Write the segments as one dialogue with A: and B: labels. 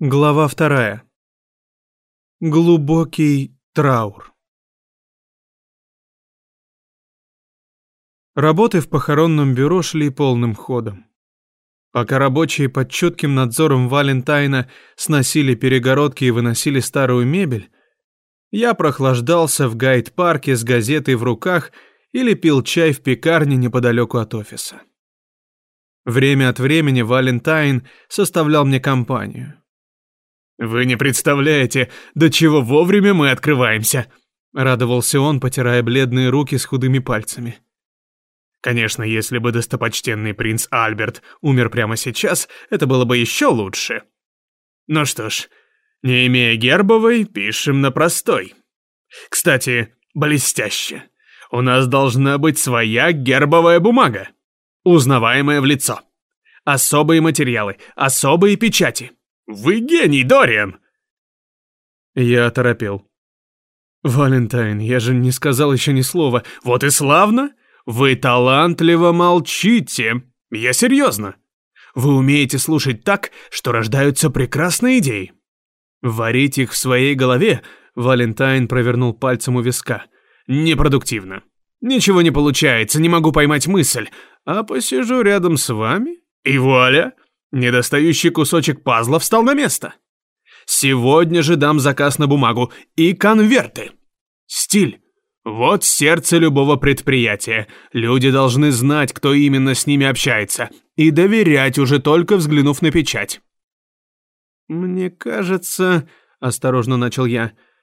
A: Глава вторая. Глубокий траур. Работы в похоронном бюро шли полным ходом. Пока рабочие под чутким надзором Валентайна сносили перегородки и выносили старую мебель, я прохлаждался в гайд-парке с газетой в руках или пил чай в пекарне неподалеку от офиса. Время от времени Валентайн составлял мне компанию.
B: «Вы не представляете, до чего вовремя мы открываемся!»
A: Радовался он, потирая бледные руки с худыми пальцами.
B: Конечно, если бы достопочтенный принц Альберт умер прямо сейчас, это было бы еще лучше. Ну что ж, не имея гербовой, пишем на простой. Кстати, блестяще. У нас должна быть своя гербовая бумага, узнаваемая в лицо. Особые материалы, особые печати. Вы гений, Дориан!»
A: Я оторопел. «Валентайн, я же не сказал еще ни слова.
B: Вот и славно! Вы талантливо молчите. Я серьезно. Вы умеете слушать так, что рождаются прекрасные идеи.
A: Варить их в своей голове, Валентайн провернул пальцем у виска.
B: Непродуктивно. Ничего не получается, не могу поймать мысль. А посижу рядом с вами, и вуаля, Недостающий кусочек пазла встал на место. Сегодня же дам заказ на бумагу и конверты. Стиль. Вот сердце любого предприятия. Люди должны знать, кто именно с ними общается, и доверять уже только взглянув на печать.
A: «Мне кажется...» — осторожно начал я —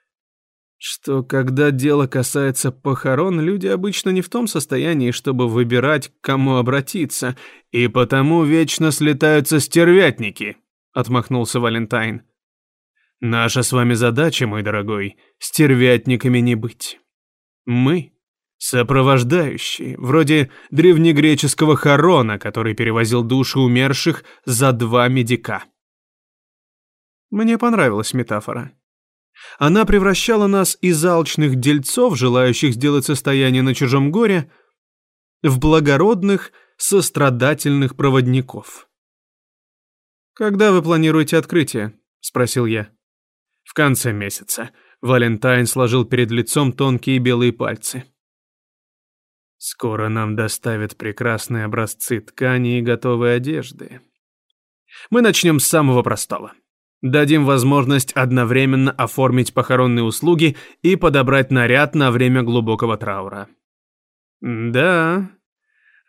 A: что когда дело касается похорон, люди обычно не в том состоянии, чтобы выбирать, к кому обратиться, и потому вечно слетаются стервятники, отмахнулся Валентайн. Наша с вами задача, мой дорогой, стервятниками не быть. Мы сопровождающие, вроде древнегреческого хорона, который перевозил души умерших за два медика. Мне понравилась метафора. Она превращала нас из алчных дельцов, желающих сделать состояние на чужом горе, в благородных, сострадательных проводников. «Когда вы планируете открытие?» — спросил я.
B: «В конце месяца». Валентайн сложил перед лицом тонкие белые пальцы.
A: «Скоро нам доставят прекрасные образцы ткани и готовой одежды. Мы начнем с самого простого. Дадим возможность одновременно оформить похоронные услуги и подобрать наряд на время глубокого траура. Да,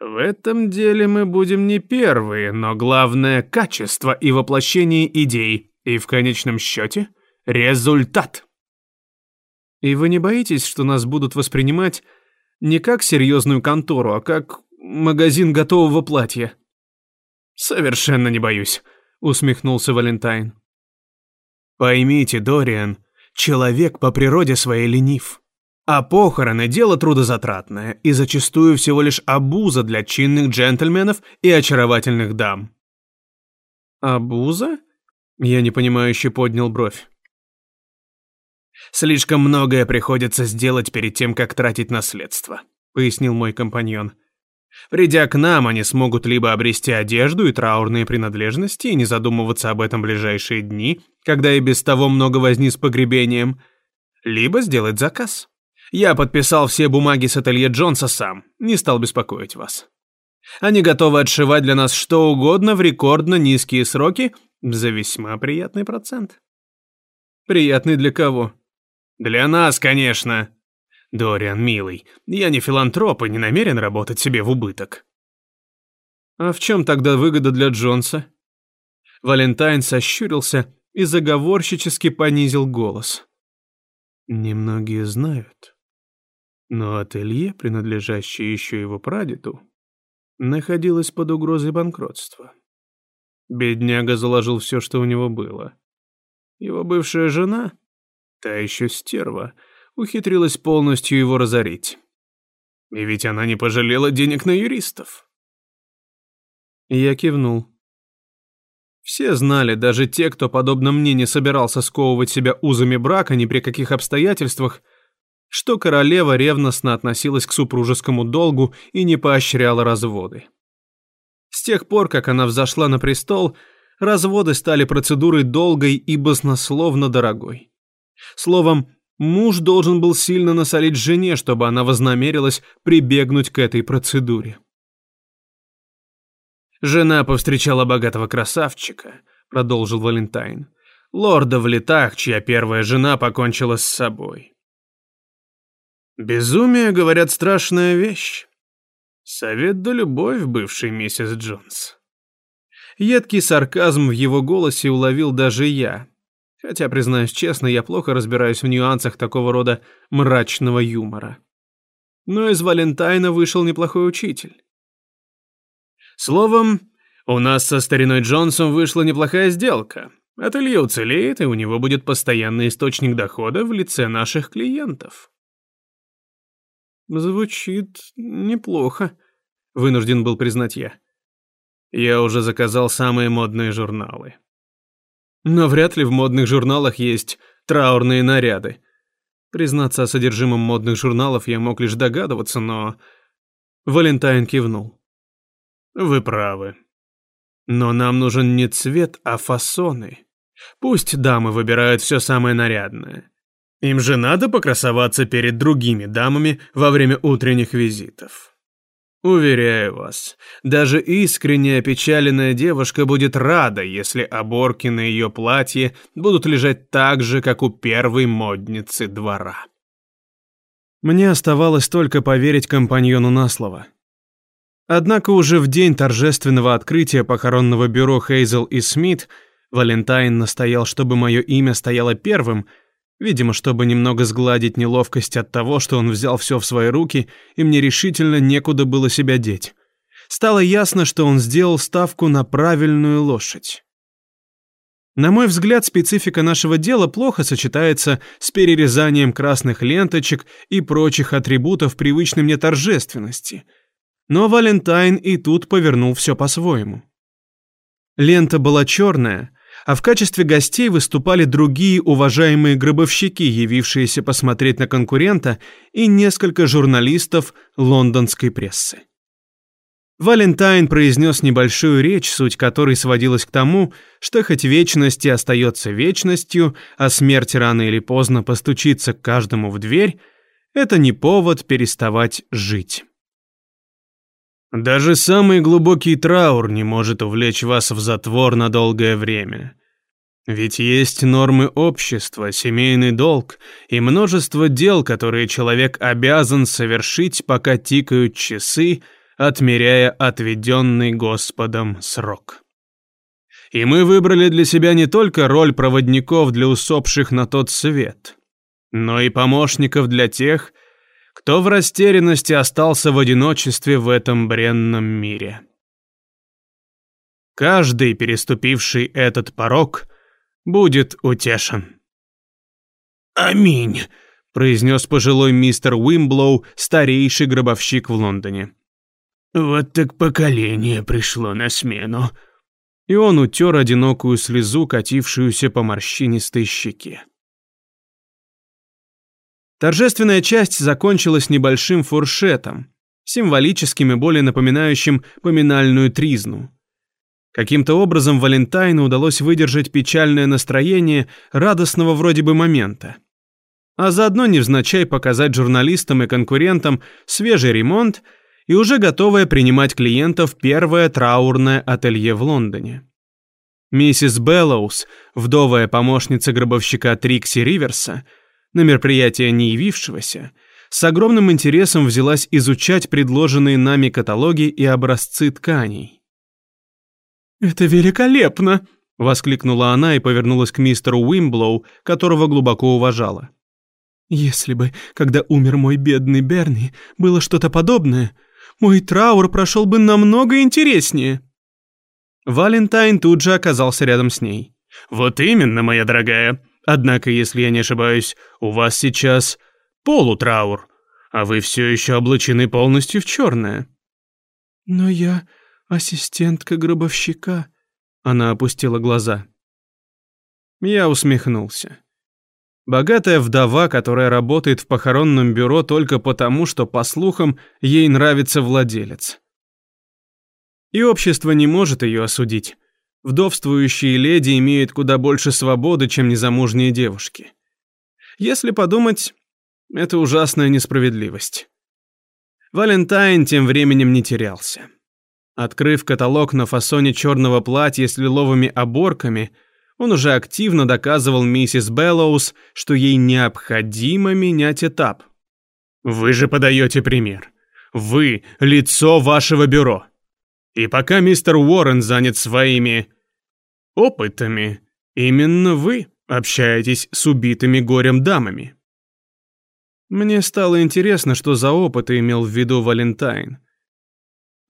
A: в этом деле мы будем не первые, но главное – качество и воплощение идей, и в конечном счете – результат. И вы не боитесь, что нас будут воспринимать не как серьезную контору, а как магазин готового платья?
B: Совершенно не боюсь, усмехнулся Валентайн.
A: Поймите, Дориан, человек по природе своей ленив. А похороны – дело трудозатратное и зачастую всего лишь обуза для чинных джентльменов и очаровательных дам. «Обуза?» – я непонимающе поднял бровь.
B: «Слишком многое приходится сделать перед тем, как тратить наследство», – пояснил мой компаньон. Придя к нам, они смогут либо обрести одежду и траурные принадлежности и не задумываться об этом ближайшие дни, когда и без того много возни с погребением, либо сделать заказ. Я подписал все бумаги с ателье Джонса сам, не стал беспокоить вас. Они готовы отшивать для нас что угодно в рекордно низкие сроки за весьма приятный процент.
A: Приятный для кого?
B: Для нас, конечно. Дориан, милый, я не филантроп и не намерен работать себе в убыток.
A: А в чем тогда выгода для Джонса? Валентайн сощурился и заговорщически понизил голос. Немногие знают, но ателье, принадлежащее еще его прадеду, находилось под угрозой банкротства. Бедняга заложил все, что у него было. Его бывшая жена, та еще стерва, ухитрилась полностью его разорить.
B: И ведь она не пожалела денег на юристов.
A: Я кивнул. Все знали, даже те, кто, подобно мне, не собирался сковывать себя узами брака ни при каких обстоятельствах, что королева ревностно относилась к супружескому долгу и не поощряла разводы. С тех пор, как она взошла на престол, разводы стали процедурой долгой и баснословно дорогой. Словом, муж должен был сильно насолить жене, чтобы она вознамерилась прибегнуть к этой процедуре. «Жена повстречала богатого красавчика», — продолжил Валентайн. «Лорда в летах, чья первая жена покончила с собой». «Безумие, говорят, страшная вещь. Совет да любовь, бывший миссис Джонс». Едкий сарказм в его голосе уловил даже я, хотя, признаюсь честно, я плохо разбираюсь в нюансах такого рода мрачного юмора. Но из Валентайна вышел неплохой учитель. Словом, у нас со стариной Джонсом вышла неплохая сделка. Ателье уцелеет, и у него будет постоянный источник дохода в лице наших клиентов. Звучит неплохо, вынужден был признать я. Я уже заказал самые модные журналы. Но вряд ли в модных журналах есть траурные наряды. Признаться о содержимом модных журналов я мог лишь догадываться, но... Валентайн кивнул. Вы правы. Но нам нужен не цвет, а фасоны. Пусть дамы выбирают все самое нарядное. Им же надо покрасоваться перед другими дамами во время утренних визитов. Уверяю вас, даже искренне опечаленная девушка будет рада, если оборки на ее платье будут лежать так же, как у первой модницы двора. Мне оставалось только поверить компаньону на слово. Однако уже в день торжественного открытия похоронного бюро Хейзел и Смит Валентайн настоял, чтобы мое имя стояло первым, видимо, чтобы немного сгладить неловкость от того, что он взял все в свои руки, и мне решительно некуда было себя деть. Стало ясно, что он сделал ставку на правильную лошадь. На мой взгляд, специфика нашего дела плохо сочетается с перерезанием красных ленточек и прочих атрибутов привычной мне торжественности – но Валентайн и тут повернул все по-своему. Лента была черная, а в качестве гостей выступали другие уважаемые гробовщики, явившиеся посмотреть на конкурента, и несколько журналистов лондонской прессы. Валентайн произнес небольшую речь, суть которой сводилась к тому, что хоть вечность и остается вечностью, а смерть рано или поздно постучится к каждому в дверь, это не повод переставать жить. Даже самый глубокий траур не может увлечь вас в затвор на долгое время. Ведь есть нормы общества, семейный долг и множество дел, которые человек обязан совершить, пока тикают часы, отмеряя отведенный Господом срок. И мы выбрали для себя не только роль проводников для усопших на тот свет, но и помощников для тех, кто в растерянности остался в одиночестве в этом бренном мире. Каждый, переступивший этот порог, будет утешен. «Аминь», — произнес пожилой мистер Уимблоу, старейший гробовщик в Лондоне. «Вот так поколение пришло на смену». И он утер одинокую слезу, катившуюся по морщинистой щеке. Торжественная часть закончилась небольшим фуршетом, символическим и более напоминающим поминальную тризну. Каким-то образом Валентайну удалось выдержать печальное настроение радостного вроде бы момента. А заодно невзначай показать журналистам и конкурентам свежий ремонт и уже готовое принимать клиентов первое траурное ателье в Лондоне. Миссис Беллоус, вдовая помощница гробовщика Трикси Риверса, на мероприятие не явившегося, с огромным интересом взялась изучать предложенные нами каталоги и образцы тканей. «Это великолепно!» — воскликнула она и повернулась к мистеру Уимблоу, которого глубоко уважала. «Если бы, когда умер мой бедный Берни, было что-то подобное, мой траур прошел бы намного интереснее». Валентайн тут же оказался рядом с ней. «Вот именно, моя дорогая. Однако, если я не ошибаюсь, у вас сейчас полутраур, а вы все еще облачены полностью в черное». «Но я ассистентка гробовщика», — она опустила глаза. Я усмехнулся. Богатая вдова, которая работает в похоронном бюро только потому, что, по слухам, ей нравится владелец. И общество не может ее осудить. Вдовствующие леди имеют куда больше свободы, чем незамужние девушки. Если подумать, это ужасная несправедливость. Валентайн тем временем не терялся. Открыв каталог на фасоне черного платья с лиловыми оборками, он уже активно доказывал миссис Беллоус, что ей необходимо менять этап. «Вы же подаете пример. Вы — лицо вашего бюро. И пока мистер Уоррен занят своими опытами, именно вы общаетесь с убитыми горем дамами. Мне стало интересно, что за опыты имел в виду Валентайн.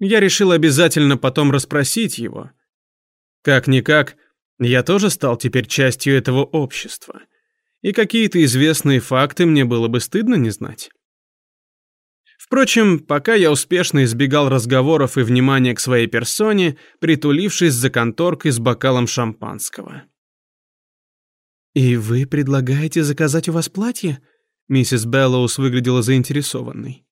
A: Я решил обязательно потом расспросить его. Как-никак, я тоже стал теперь частью этого общества. И какие-то известные факты мне было бы стыдно не знать. Впрочем, пока я успешно избегал разговоров и внимания к своей персоне, притулившись за конторкой с бокалом шампанского. «И вы предлагаете заказать у вас платье?» Миссис Беллоус выглядела заинтересованной.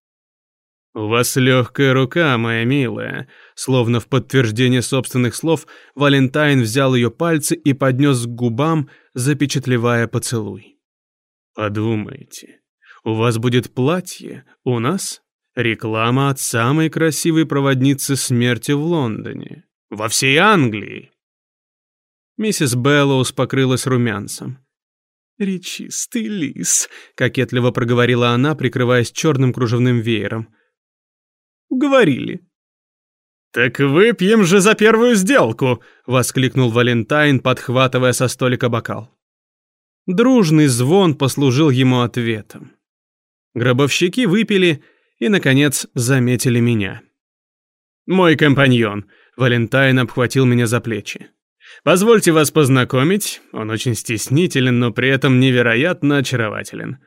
A: «У вас легкая рука, моя милая». Словно в подтверждение собственных слов, Валентайн взял ее пальцы и поднес к губам, запечатлевая поцелуй. «Подумайте, у вас будет платье, у нас Реклама от самой красивой проводницы смерти в Лондоне. Во всей Англии. Миссис Беллоус покрылась румянцем. «Речистый лис», — кокетливо проговорила она, прикрываясь черным кружевным веером. «Говорили». «Так выпьем же за первую сделку!» — воскликнул Валентайн, подхватывая со столика бокал. Дружный звон послужил ему ответом. Гробовщики выпили, и, наконец, заметили меня. «Мой компаньон», — Валентайн обхватил меня за плечи. «Позвольте вас познакомить, он очень стеснителен, но при этом невероятно очарователен.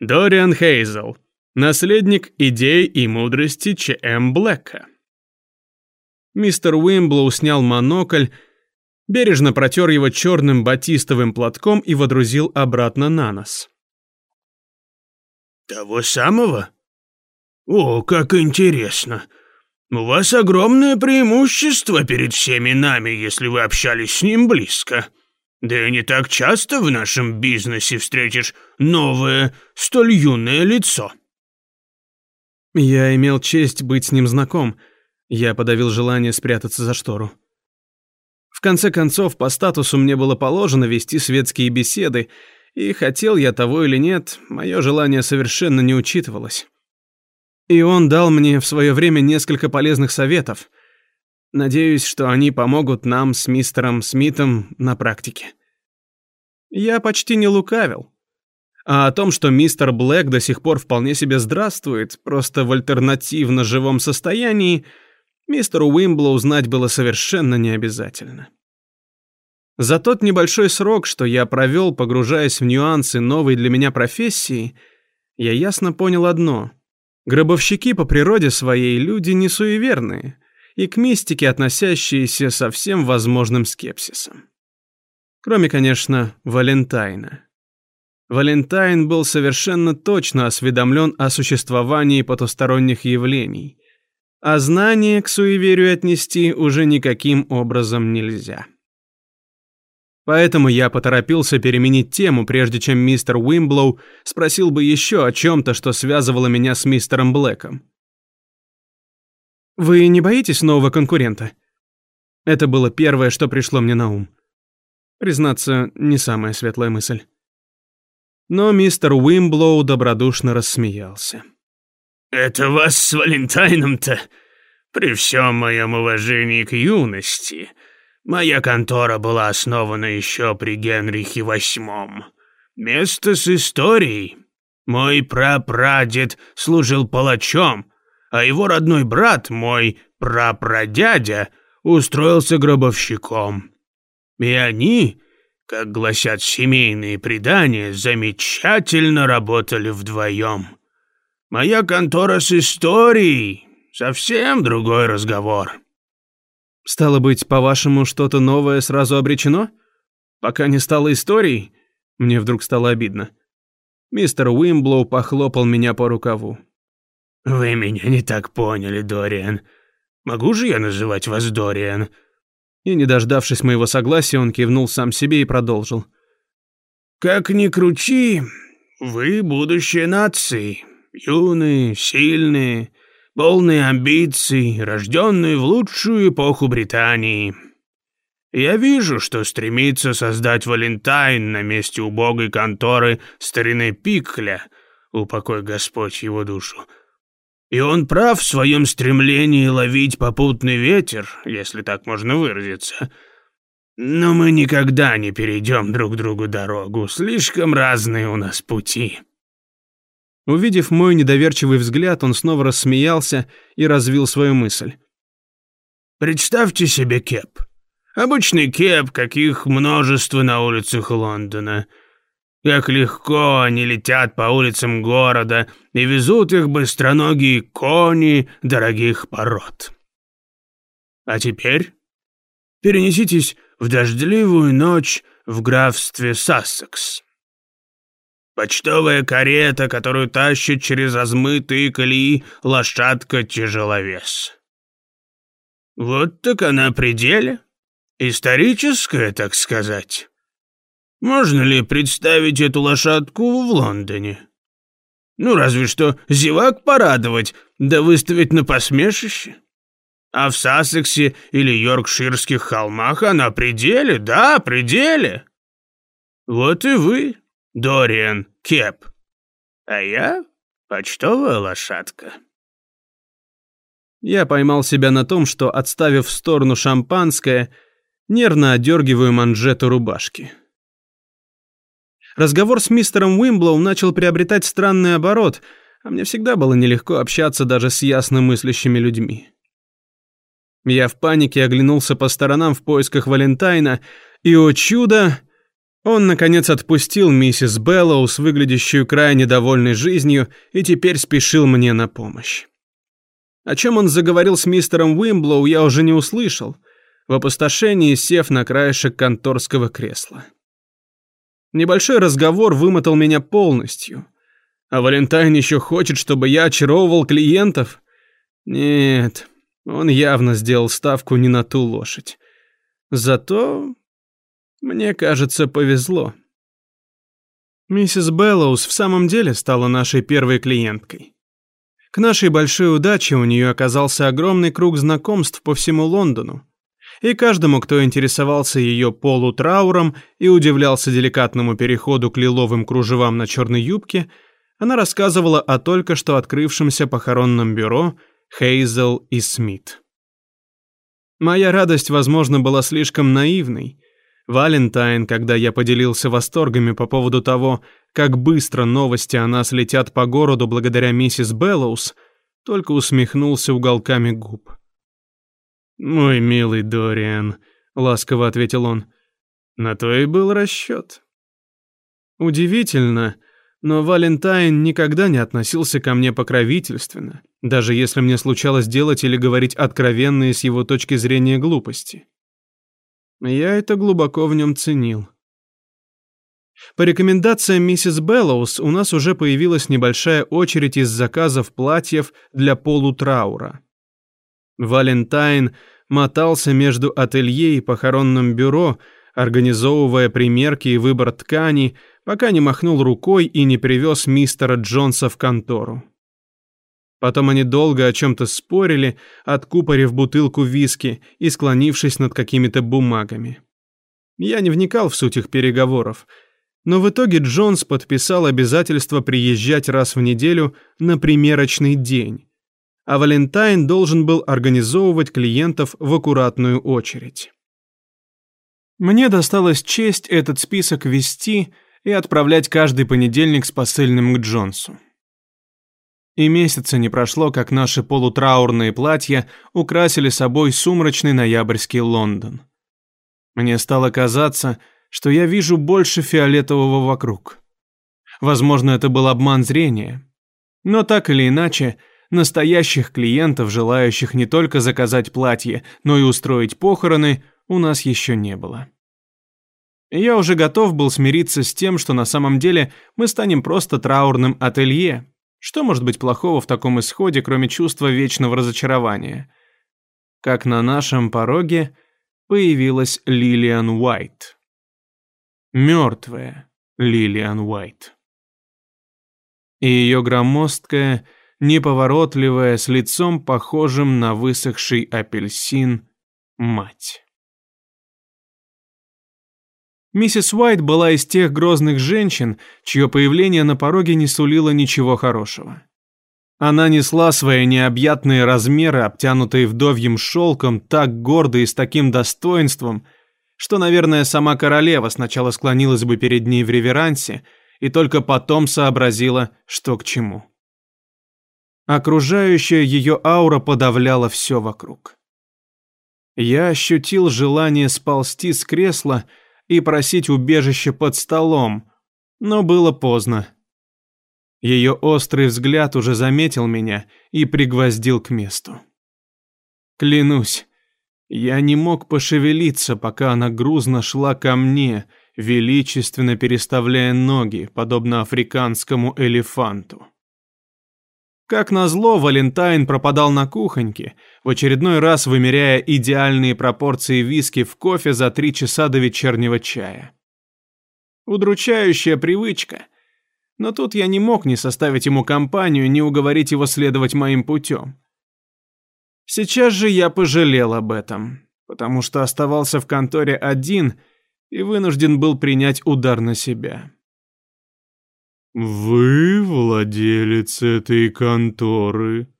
A: Дориан Хейзел, наследник идей и мудрости Ч.М. Блэка». Мистер Уимблоу снял монокль, бережно протер его черным батистовым платком и водрузил обратно на нос.
C: «Того самого?» «О, как интересно! У вас огромное преимущество перед всеми нами, если вы общались с ним близко. Да и не так часто в нашем бизнесе встретишь новое, столь юное лицо».
A: Я имел честь быть с ним знаком. Я подавил желание спрятаться за штору. В конце концов, по статусу мне было положено вести светские беседы, и хотел я того или нет, мое желание совершенно не учитывалось. И он дал мне в свое время несколько полезных советов. Надеюсь, что они помогут нам с мистером Смитом на практике. Я почти не лукавил. А о том, что мистер Блэк до сих пор вполне себе здравствует, просто в альтернативно живом состоянии, мистеру Уимблоу знать было совершенно не обязательно. За тот небольшой срок, что я провел, погружаясь в нюансы новой для меня профессии, я ясно понял одно. Гробовщики по природе своей люди не суеверные и к мистике относящиеся со всем возможным скепсисом. Кроме, конечно, Валентайна. Валентайн был совершенно точно осведомлен о существовании потусторонних явлений, а знание к суеверию отнести уже никаким образом нельзя. Поэтому я поторопился переменить тему, прежде чем мистер Уимблоу спросил бы еще о чем-то, что связывало меня с мистером Блэком. «Вы не боитесь нового конкурента?» Это было первое, что пришло мне на ум. Признаться, не самая светлая мысль. Но мистер Уимблоу добродушно рассмеялся.
C: «Это вас с Валентайном-то? При всем моем уважении к юности...» Моя контора была основана еще при Генрихе VIII. Место с историей. Мой прапрадед служил палачом, а его родной брат, мой прапрадядя, устроился гробовщиком. И они, как гласят семейные предания, замечательно работали вдвоем. Моя контора с историей — совсем другой разговор.
A: Стало быть, по-вашему, что-то новое сразу обречено? Пока не стало историей? Мне вдруг стало обидно. Мистер Уимблоу похлопал меня по рукаву.
C: «Вы меня не так поняли, Дориан. Могу же я называть вас Дориан?
A: И, не дождавшись моего согласия, он кивнул сам себе и продолжил.
C: «Как ни крути, вы будущее нации. Юные, сильные, полные амбиций, рожденные в лучшую эпоху Британии. Я вижу, что стремится создать Валентайн на месте убогой конторы старины Пикля, упокой Господь его душу. И он прав в своем стремлении ловить попутный ветер, если так можно выразиться. Но мы никогда не перейдем друг другу дорогу, слишком разные у нас пути».
A: Увидев мой недоверчивый взгляд, он снова рассмеялся и развил свою мысль.
C: «Представьте себе кеп. Обычный кеп, каких множество на улицах Лондона. Как легко они летят по улицам города и везут их быстроногие кони дорогих пород. А теперь перенеситесь в дождливую ночь в графстве Сассекс. Почтовая карета, которую тащит через размытые колеи лошадка-тяжеловес. Вот так она пределе. Историческая, так сказать. Можно ли представить эту лошадку в Лондоне? Ну, разве что зевак порадовать, да выставить на посмешище. А в Сассексе или Йоркширских холмах она пределе, да, пределе. Вот и вы, Дориан Кеп. А я почтовая лошадка.
A: Я поймал себя на том, что, отставив в сторону шампанское, нервно одергиваю манжету рубашки. Разговор с мистером Уимблоу начал приобретать странный оборот, а мне всегда было нелегко общаться даже с ясно мыслящими людьми. Я в панике оглянулся по сторонам в поисках Валентайна, и, о чудо, он, наконец, отпустил миссис Беллоус, выглядящую крайне довольной жизнью, и теперь спешил мне на помощь. О чем он заговорил с мистером Уимблоу, я уже не услышал, в опустошении сев на краешек конторского кресла. Небольшой разговор вымотал меня полностью. А Валентайн еще хочет, чтобы я очаровывал клиентов? Нет, он явно сделал ставку не на ту лошадь. Зато, мне кажется, повезло. Миссис Беллоус в самом деле стала нашей первой клиенткой. К нашей большой удаче у нее оказался огромный круг знакомств по всему Лондону и каждому, кто интересовался ее полутрауром и удивлялся деликатному переходу к лиловым кружевам на черной юбке, она рассказывала о только что открывшемся похоронном бюро Хейзел и Смит. Моя радость, возможно, была слишком наивной. Валентайн, когда я поделился восторгами по поводу того, как быстро новости о нас летят по городу благодаря миссис Беллоус, только усмехнулся уголками губ. «Мой милый Дориан», — ласково ответил он, — «на то и был расчет». Удивительно, но Валентайн никогда не относился ко мне покровительственно, даже если мне случалось делать или говорить откровенные с его точки зрения глупости. Я это глубоко в нем ценил. По рекомендациям миссис Беллоус у нас уже появилась небольшая очередь из заказов платьев для полутраура. Валентайн мотался между ателье и похоронным бюро, организовывая примерки и выбор ткани, пока не махнул рукой и не привез мистера Джонса в контору. Потом они долго о чем-то спорили, откупорив бутылку виски и склонившись над какими-то бумагами. Я не вникал в суть их переговоров, но в итоге Джонс подписал обязательство приезжать раз в неделю на примерочный день, а Валентайн должен был организовывать клиентов в аккуратную очередь. Мне досталась честь этот список вести и отправлять каждый понедельник с посыльным к Джонсу. И месяца не прошло, как наши полутраурные платья украсили собой сумрачный ноябрьский Лондон. Мне стало казаться, что я вижу больше фиолетового вокруг. Возможно, это был обман зрения. Но так или иначе, Настоящих клиентов, желающих не только заказать платье, но и устроить похороны, у нас еще не было. Я уже готов был смириться с тем, что на самом деле мы станем просто траурным ателье. Что может быть плохого в таком исходе, кроме чувства вечного разочарования? Как на нашем пороге появилась Лилиан Уайт. Мертвая Лилиан Уайт. И ее громоздкая, неповоротливая, с лицом похожим на высохший апельсин, мать. Миссис Уайт была из тех грозных женщин, чье появление на пороге не сулило ничего хорошего. Она несла свои необъятные размеры, обтянутые вдовьим шелком, так гордо и с таким достоинством, что, наверное, сама королева сначала склонилась бы перед ней в реверансе и только потом сообразила, что к чему. Окружающая ее аура подавляла все вокруг. Я ощутил желание сползти с кресла и просить убежище под столом, но было поздно. Ее острый взгляд уже заметил меня и пригвоздил к месту. Клянусь, я не мог пошевелиться, пока она грузно шла ко мне, величественно переставляя ноги, подобно африканскому элефанту. Как назло, Валентайн пропадал на кухоньке, в очередной раз вымеряя идеальные пропорции виски в кофе за три часа до вечернего чая. Удручающая привычка. Но тут я не мог ни составить ему компанию, ни уговорить его следовать моим путем. Сейчас же я пожалел об этом, потому что оставался в конторе один и вынужден был принять удар на себя.
B: «Вы владелец этой конторы?»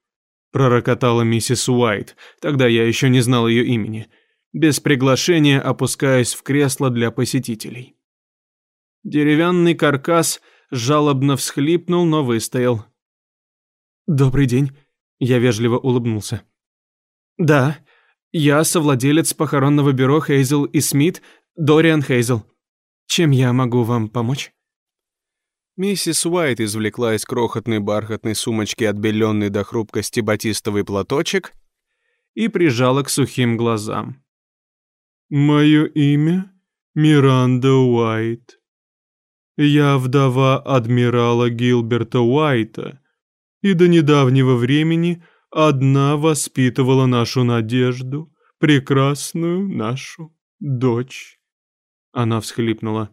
B: пророкотала миссис Уайт, тогда я еще не знал ее имени, без приглашения опускаясь в кресло для посетителей. Деревянный каркас жалобно всхлипнул, но выстоял. «Добрый день», — я вежливо улыбнулся. «Да, я совладелец похоронного бюро Хейзел и Смит, Дориан Хейзел. Чем я могу вам помочь?» Миссис Уайт извлекла из крохотной бархатной сумочки отбеленный до хрупкости батистовый платочек и прижала к сухим глазам.
D: «Мое имя Миранда Уайт. Я вдова адмирала Гилберта Уайта, и до недавнего времени одна воспитывала нашу надежду, прекрасную нашу дочь».
A: Она всхлипнула.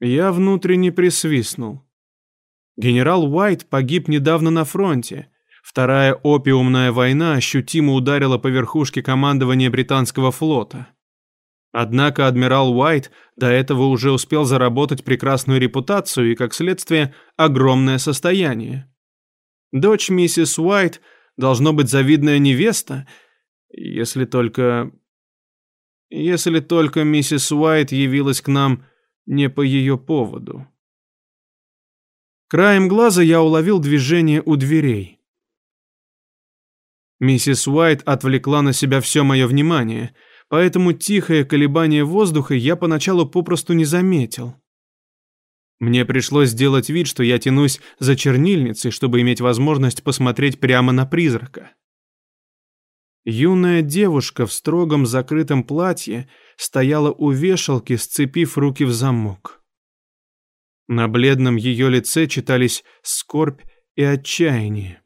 A: Я внутренне присвистнул. Генерал Уайт погиб недавно на фронте. Вторая опиумная война ощутимо ударила по верхушке командования британского флота. Однако адмирал Уайт до этого уже успел заработать прекрасную репутацию и, как следствие, огромное состояние. Дочь миссис Уайт должно быть завидная невеста, если только... Если только миссис Уайт явилась к нам не по ее поводу. Краем глаза я уловил движение у дверей. Миссис Уайт отвлекла на себя все мое внимание, поэтому тихое колебание воздуха я поначалу попросту не заметил. Мне пришлось сделать вид, что я тянусь за чернильницей, чтобы иметь возможность посмотреть прямо на призрака. Юная девушка в строгом закрытом платье стояла у вешалки, сцепив руки в замок. На бледном ее лице читались скорбь и отчаяние.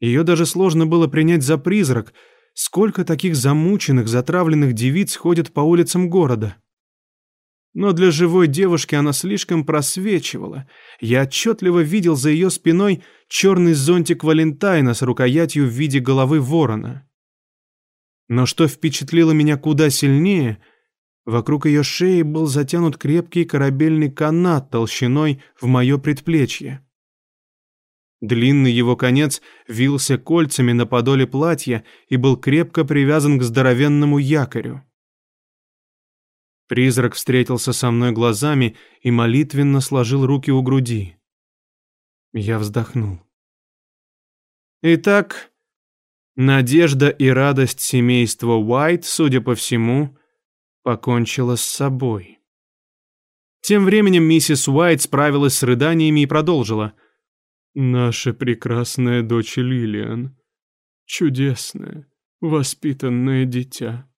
A: Ее даже сложно было принять за призрак. Сколько таких замученных, затравленных девиц ходят по улицам города? Но для живой девушки она слишком просвечивала. Я отчетливо видел за ее спиной черный зонтик Валентайна с рукоятью в виде головы ворона. Но что впечатлило меня куда сильнее, вокруг ее шеи был затянут крепкий корабельный канат толщиной в мое предплечье. Длинный его конец вился кольцами на подоле платья и был крепко привязан к здоровенному якорю. Призрак встретился со мной глазами и молитвенно сложил руки у груди. Я вздохнул. Итак, надежда и радость семейства Уайт, судя по всему, покончила с собой. Тем временем миссис Уайт справилась с рыданиями и продолжила. «Наша прекрасная дочь Лилиан. Чудесное, воспитанное дитя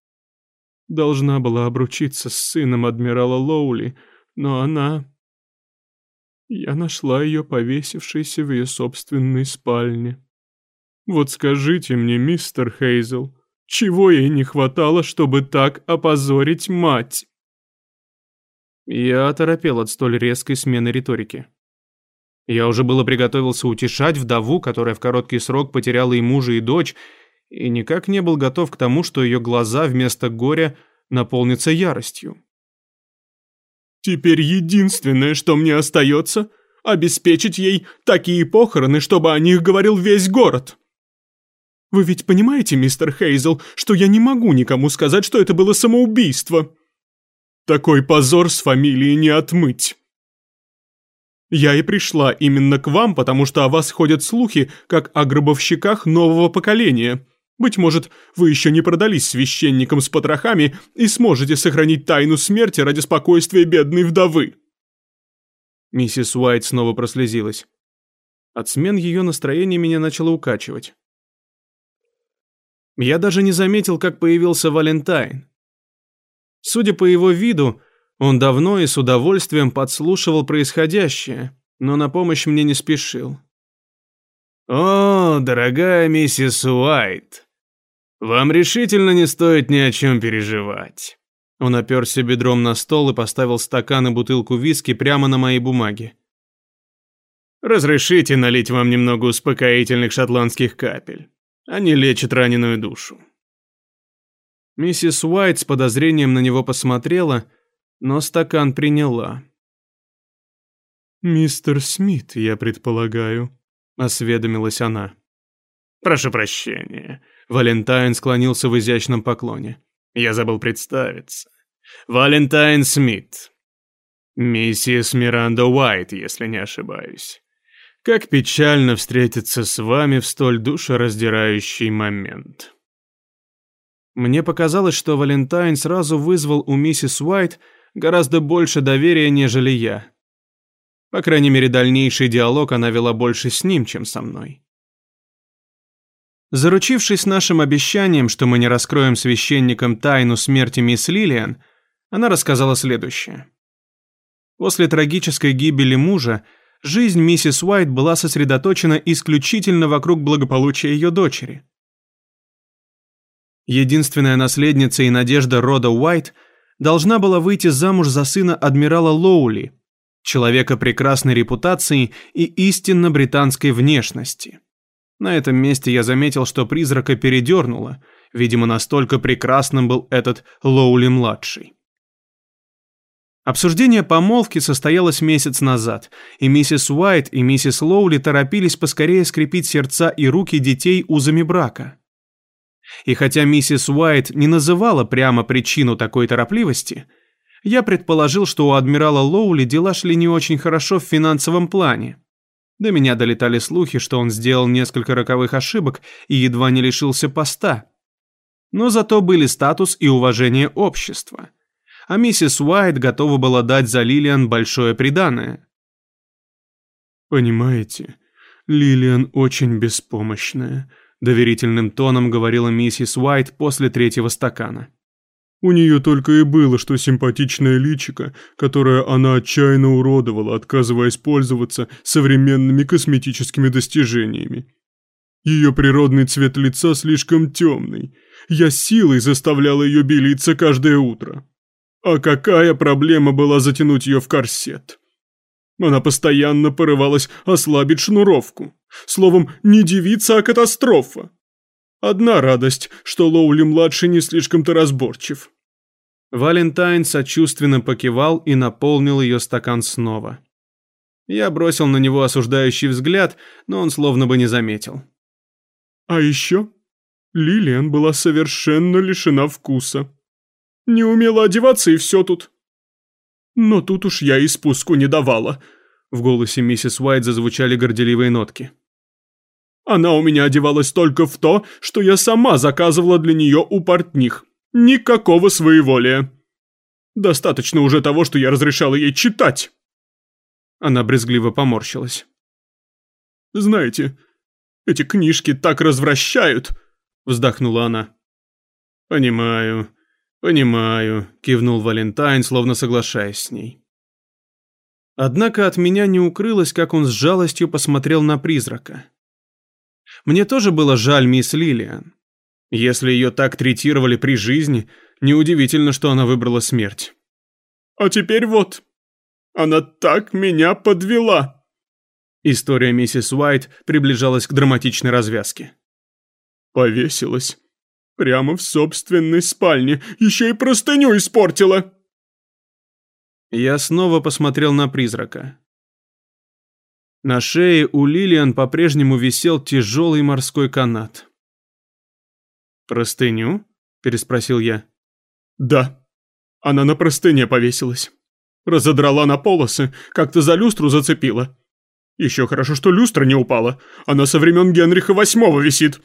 A: должна была обручиться с сыном адмирала Лоули, но она... Я нашла ее повесившейся в ее собственной спальне. Вот скажите мне, мистер Хейзел,
D: Чего ей не хватало, чтобы так опозорить мать?
A: Я оторопел от столь резкой смены риторики. Я уже было приготовился утешать вдову, которая в короткий срок потеряла и мужа, и дочь, и никак не был готов к тому, что ее глаза вместо горя наполнятся яростью.
D: Теперь единственное, что мне остается, обеспечить ей такие похороны, чтобы о них говорил весь город. Вы ведь понимаете, мистер Хейзел, что я не могу никому сказать, что это было самоубийство? Такой позор с фамилией не отмыть. Я и пришла именно к вам, потому что о вас ходят слухи, как о гробовщиках нового поколения. Быть может, вы еще не продались священникам с потрохами и сможете сохранить тайну смерти ради спокойствия бедной вдовы».
A: Миссис Уайт снова прослезилась. От смен ее настроения меня начало укачивать. Я даже не заметил, как появился Валентайн. Судя по его виду, он давно и с удовольствием подслушивал происходящее, но на помощь мне не спешил.
B: «О, дорогая миссис Уайт, вам решительно не стоит ни о чем переживать».
A: Он оперся бедром на стол и поставил стакан и бутылку виски прямо на моей бумаге.
B: «Разрешите налить вам немного успокоительных шотландских капель. Они лечат раненую душу».
A: Миссис Уайт с подозрением на него посмотрела, но стакан приняла.
D: «Мистер Смит, я предполагаю», — осведомилась она.
B: «Прошу прощения». Валентайн склонился в изящном поклоне. «Я забыл представиться. Валентайн Смит. Миссис Миранда Уайт, если не ошибаюсь. Как печально встретиться с вами в столь душераздирающий момент».
A: Мне показалось, что Валентайн сразу вызвал у миссис Уайт гораздо больше доверия, нежели я. По крайней мере, дальнейший диалог она вела больше с ним, чем со мной. Заручившись нашим обещанием, что мы не раскроем священникам тайну смерти мисс Лилиан, она рассказала следующее. После трагической гибели мужа, жизнь миссис Уайт была сосредоточена исключительно вокруг благополучия ее дочери. Единственная наследница и надежда рода Уайт должна была выйти замуж за сына адмирала Лоули, человека прекрасной репутации и истинно британской внешности. На этом месте я заметил, что призрака передернуло, видимо, настолько прекрасным был этот Лоули-младший. Обсуждение помолвки состоялось месяц назад, и миссис Уайт и миссис Лоули торопились поскорее скрепить сердца и руки детей узами брака. И хотя миссис Уайт не называла прямо причину такой торопливости, я предположил, что у адмирала Лоули дела шли не очень хорошо в финансовом плане. До меня долетали слухи, что он сделал несколько роковых ошибок и едва не лишился поста. Но зато были статус и уважение общества. А миссис Уайт готова была дать за Лилиан большое приданое.
D: «Понимаете, Лилиан очень беспомощная», доверительным тоном говорила миссис Уайт после третьего стакана. У нее только и было, что симпатичное личико, которое она отчаянно уродовала, отказываясь пользоваться современными косметическими достижениями. Ее природный цвет лица слишком темный. Я силой заставляла ее белиться каждое утро. А какая проблема была затянуть ее в корсет? Она постоянно порывалась ослабить шнуровку. Словом, не девица, а катастрофа. Одна радость, что Лоули-младший не слишком-то разборчив.
A: Валентайн сочувственно покивал и наполнил ее стакан снова. Я бросил на него осуждающий взгляд, но он словно бы не заметил.
D: А еще Лилиан была совершенно лишена вкуса. Не умела одеваться и все тут. Но тут уж я и спуску не давала. В голосе миссис Уайт зазвучали горделивые нотки. Она у меня одевалась только в то, что я сама заказывала для нее у портних. Никакого своеволия. Достаточно уже того, что я разрешала ей читать. Она брезгливо поморщилась. Знаете, эти книжки так развращают, вздохнула она.
B: Понимаю, понимаю, кивнул Валентайн, словно соглашаясь с ней.
A: Однако от меня не укрылось, как он с жалостью посмотрел на призрака. Мне тоже было жаль мисс Лилиан. Если ее так третировали при жизни, неудивительно, что она выбрала смерть.
D: А теперь вот, она так меня подвела.
A: История миссис Уайт приближалась к драматичной развязке.
D: Повесилась. Прямо в собственной спальне. Еще и простыню испортила.
A: Я снова посмотрел на призрака. На шее у Лилиан по-прежнему висел тяжелый морской канат. «Простыню?» – переспросил я.
D: «Да. Она на простыне повесилась. Разодрала на полосы, как-то за люстру зацепила. Еще хорошо, что люстра не упала. Она со времен Генриха VIII висит.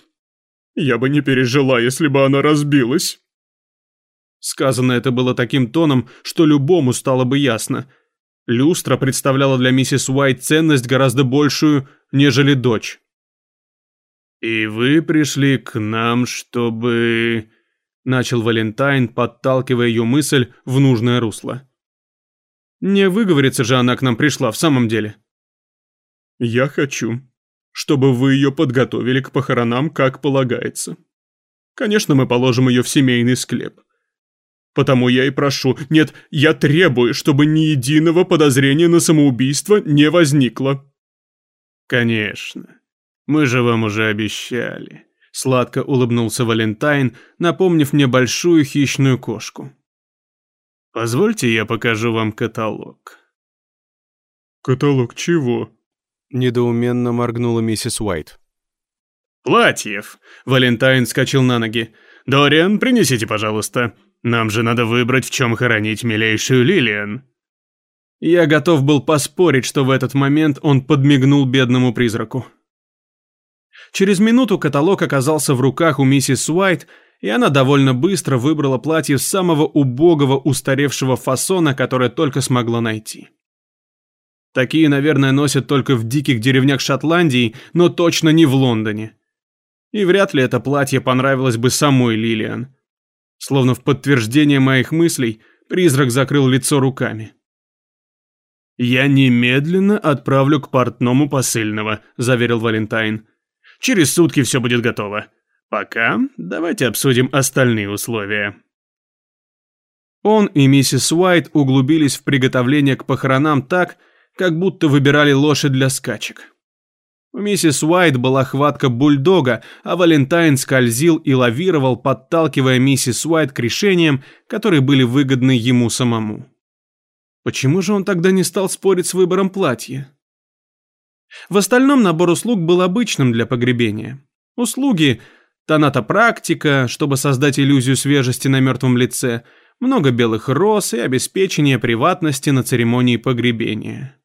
D: Я бы не пережила, если бы она разбилась».
A: Сказано это было таким тоном, что любому стало бы ясно. Люстра представляла для миссис Уайт ценность гораздо большую, нежели дочь. «И вы пришли к нам, чтобы...» Начал Валентайн, подталкивая ее мысль в нужное русло. Не выговорится же она к нам пришла в самом деле.
D: «Я хочу, чтобы вы ее подготовили к похоронам, как полагается. Конечно, мы положим ее в семейный склеп. Потому я и прошу, нет, я требую, чтобы ни единого подозрения на самоубийство не возникло».
A: «Конечно. Мы же вам уже обещали», — сладко улыбнулся Валентайн, напомнив мне большую хищную кошку. «Позвольте я покажу вам каталог».
D: «Каталог чего?»
A: — недоуменно моргнула миссис Уайт.
B: «Платьев!» — Валентайн скачал на ноги. «Дориан, принесите, пожалуйста. Нам же надо выбрать, в чем хоронить милейшую Лилиан».
A: Я готов был поспорить, что в этот момент он подмигнул бедному призраку. Через минуту каталог оказался в руках у миссис Уайт, и она довольно быстро выбрала платье самого убогого устаревшего фасона, которое только смогла найти. Такие, наверное, носят только в диких деревнях Шотландии, но точно не в Лондоне. И вряд ли это платье понравилось бы самой Лилиан. Словно в подтверждение моих мыслей, призрак закрыл лицо руками.
B: «Я немедленно отправлю к портному посыльного», – заверил Валентайн. «Через сутки все будет готово. Пока давайте обсудим остальные условия».
A: Он и миссис Уайт углубились в приготовление к похоронам так, как будто выбирали лошадь для скачек. У миссис Уайт была хватка бульдога, а Валентайн скользил и лавировал, подталкивая миссис Уайт к решениям, которые были выгодны ему самому. Почему же он тогда не стал спорить с выбором платья? В остальном набор услуг был обычным для погребения. Услуги – тонатопрактика, чтобы создать иллюзию свежести на мертвом лице, много белых роз и обеспечение приватности на церемонии погребения.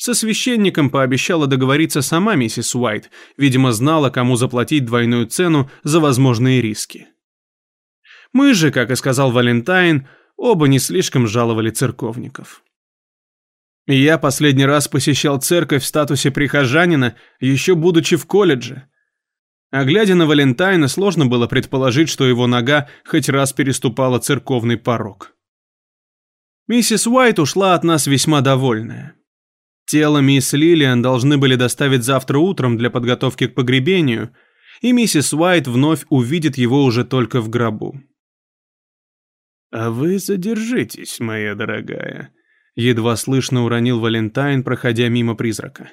A: Со священником пообещала договориться сама миссис Уайт, видимо, знала, кому заплатить двойную цену за возможные риски. Мы же, как и сказал Валентайн, оба не слишком жаловали церковников. Я последний раз посещал церковь в статусе прихожанина, еще будучи в колледже. А глядя на Валентайна, сложно было предположить, что его нога хоть раз переступала церковный порог. Миссис Уайт ушла от нас весьма довольная. Тело мисс Лилиан должны были доставить завтра утром для подготовки к погребению, и миссис Уайт вновь увидит его уже только в гробу.
B: «А вы задержитесь, моя дорогая», —
A: едва слышно уронил Валентайн, проходя мимо призрака.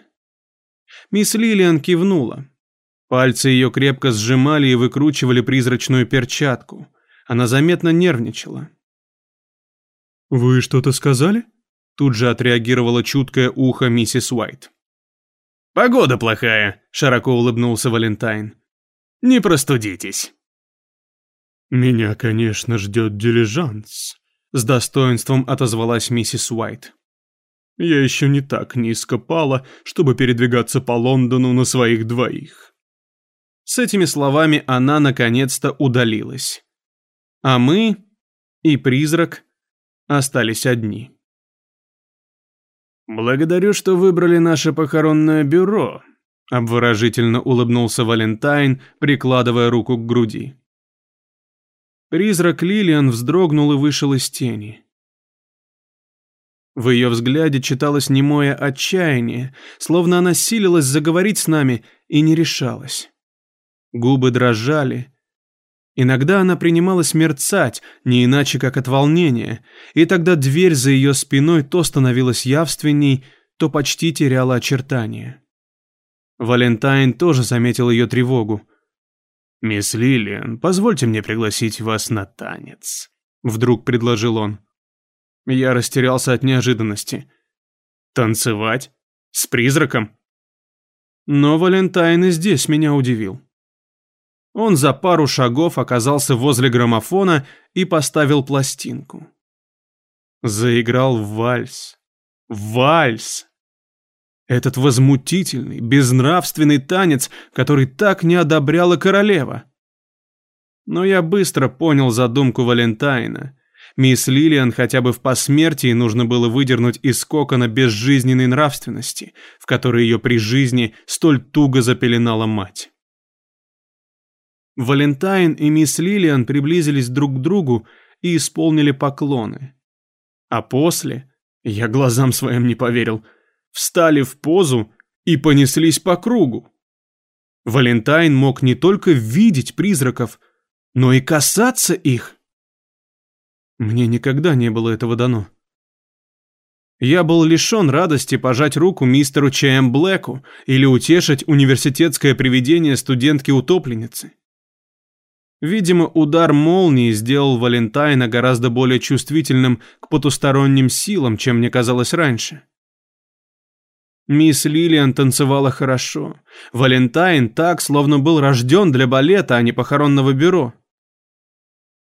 A: Мисс Лилиан кивнула. Пальцы ее крепко сжимали и выкручивали призрачную перчатку. Она заметно нервничала.
D: «Вы что-то сказали?»
A: Тут же отреагировало чуткое ухо миссис Уайт.
B: «Погода плохая», — широко улыбнулся Валентайн. «Не простудитесь».
D: «Меня, конечно, ждет дилижанс», — с достоинством отозвалась миссис Уайт. «Я еще не так низко пала, чтобы передвигаться по Лондону на своих двоих».
A: С этими словами она наконец-то удалилась. А мы и призрак остались одни.
B: «Благодарю, что выбрали наше похоронное бюро», — обворожительно улыбнулся Валентайн, прикладывая руку к груди.
A: Призрак Лилиан вздрогнул и вышел из тени. В ее взгляде читалось немое отчаяние, словно она силилась заговорить с нами и не решалась. Губы дрожали, Иногда она принималась мерцать, не иначе как от волнения, и тогда дверь за ее спиной то становилась явственней, то почти теряла очертания. Валентайн тоже заметил ее тревогу.
B: «Мисс Лилиан, позвольте мне пригласить вас на танец», — вдруг предложил он.
A: Я растерялся от неожиданности.
B: «Танцевать? С призраком?»
A: Но Валентайн и здесь меня удивил. Он за пару шагов оказался возле граммофона и поставил пластинку. Заиграл вальс. Вальс! Этот возмутительный, безнравственный танец, который так не одобряла королева. Но я быстро понял задумку Валентайна. Мисс Лилиан хотя бы в посмертии нужно было выдернуть из кокона безжизненной нравственности, в которой ее при жизни столь туго запеленала мать. Валентайн и мисс Лилиан приблизились друг к другу и исполнили поклоны. А после, я глазам своим не поверил, встали в позу и понеслись по кругу. Валентайн мог не только видеть призраков, но и касаться их. Мне никогда не было этого дано. Я был лишен радости пожать руку мистеру Ч.М. Блэку или утешить университетское привидение студентки-утопленницы. Видимо, удар молнии сделал Валентайна гораздо более чувствительным к потусторонним силам, чем мне казалось раньше. Мисс Лилиан танцевала хорошо. Валентайн так, словно был рожден для балета, а не похоронного бюро.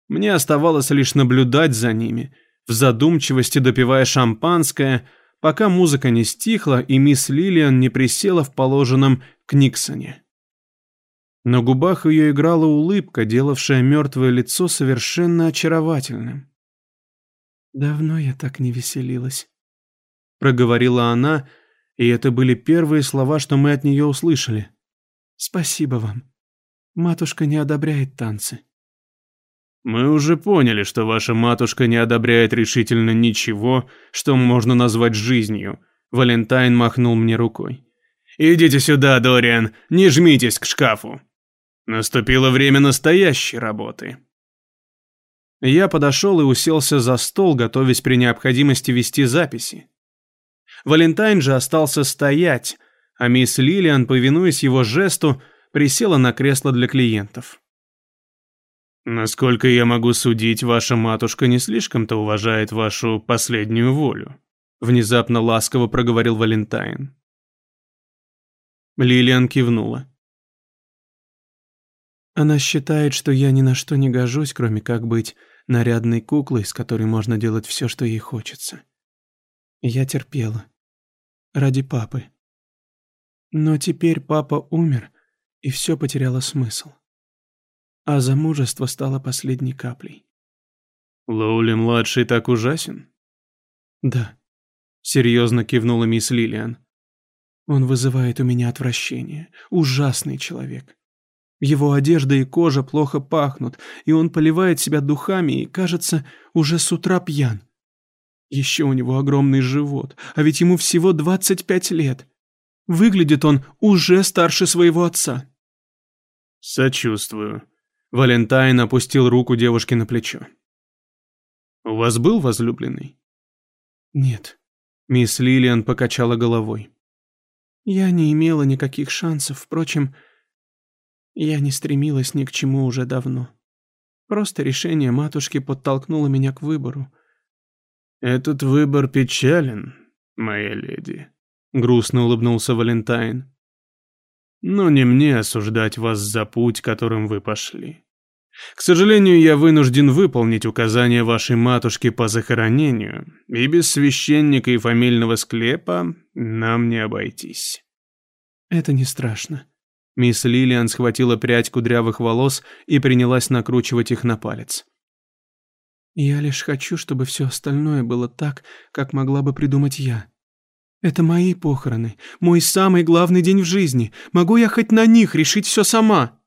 A: Мне оставалось лишь наблюдать за ними, в задумчивости допивая шампанское, пока музыка не стихла и мисс Лилиан не присела в положенном Книксоне. На губах ее играла улыбка, делавшая мертвое лицо совершенно очаровательным. «Давно я так не веселилась», — проговорила она, и это были первые слова, что мы от нее услышали. «Спасибо вам. Матушка не одобряет танцы».
B: «Мы уже поняли, что ваша матушка не одобряет решительно ничего, что можно назвать жизнью», — Валентайн махнул мне рукой. «Идите сюда, Дориан, не жмитесь к шкафу». Наступило время настоящей работы. Я подошел и уселся за стол, готовясь при необходимости вести записи. Валентайн же остался стоять, а мисс Лилиан, повинуясь его жесту, присела на кресло для клиентов. «Насколько я могу судить, ваша матушка не слишком-то уважает вашу последнюю волю», внезапно ласково проговорил Валентайн. Лилиан кивнула.
A: Она считает, что я ни на что не гожусь, кроме как быть нарядной куклой, с которой можно делать все, что ей хочется. Я терпела. Ради папы. Но теперь папа умер, и все потеряло смысл. А замужество стало последней каплей.
B: Лоули-младший так ужасен?
A: Да. Серьезно кивнула мисс Лилиан. Он вызывает у меня отвращение. Ужасный человек. Его одежда и кожа плохо пахнут, и он поливает себя духами и, кажется, уже с утра пьян. Еще у него огромный живот, а ведь ему всего 25 лет. Выглядит он уже старше своего отца.
B: Сочувствую. Валентайн опустил руку девушке на плечо. У вас был возлюбленный?
A: Нет.
B: Мисс Лилиан покачала головой.
A: Я не имела никаких шансов, впрочем, я не стремилась ни к чему уже давно. Просто решение матушки подтолкнуло меня к выбору.
B: «Этот выбор печален, моя леди», — грустно улыбнулся Валентайн. «Но не мне осуждать вас за путь, которым вы пошли. К сожалению, я вынужден выполнить указания вашей матушки по захоронению, и без священника и фамильного склепа нам не обойтись».
A: «Это не страшно»,
B: Мисс Лилиан схватила прядь кудрявых волос и принялась накручивать их на палец.
A: «Я лишь хочу, чтобы все остальное было так, как могла бы придумать я. Это мои похороны, мой самый главный день в жизни. Могу я хоть на них решить все сама?»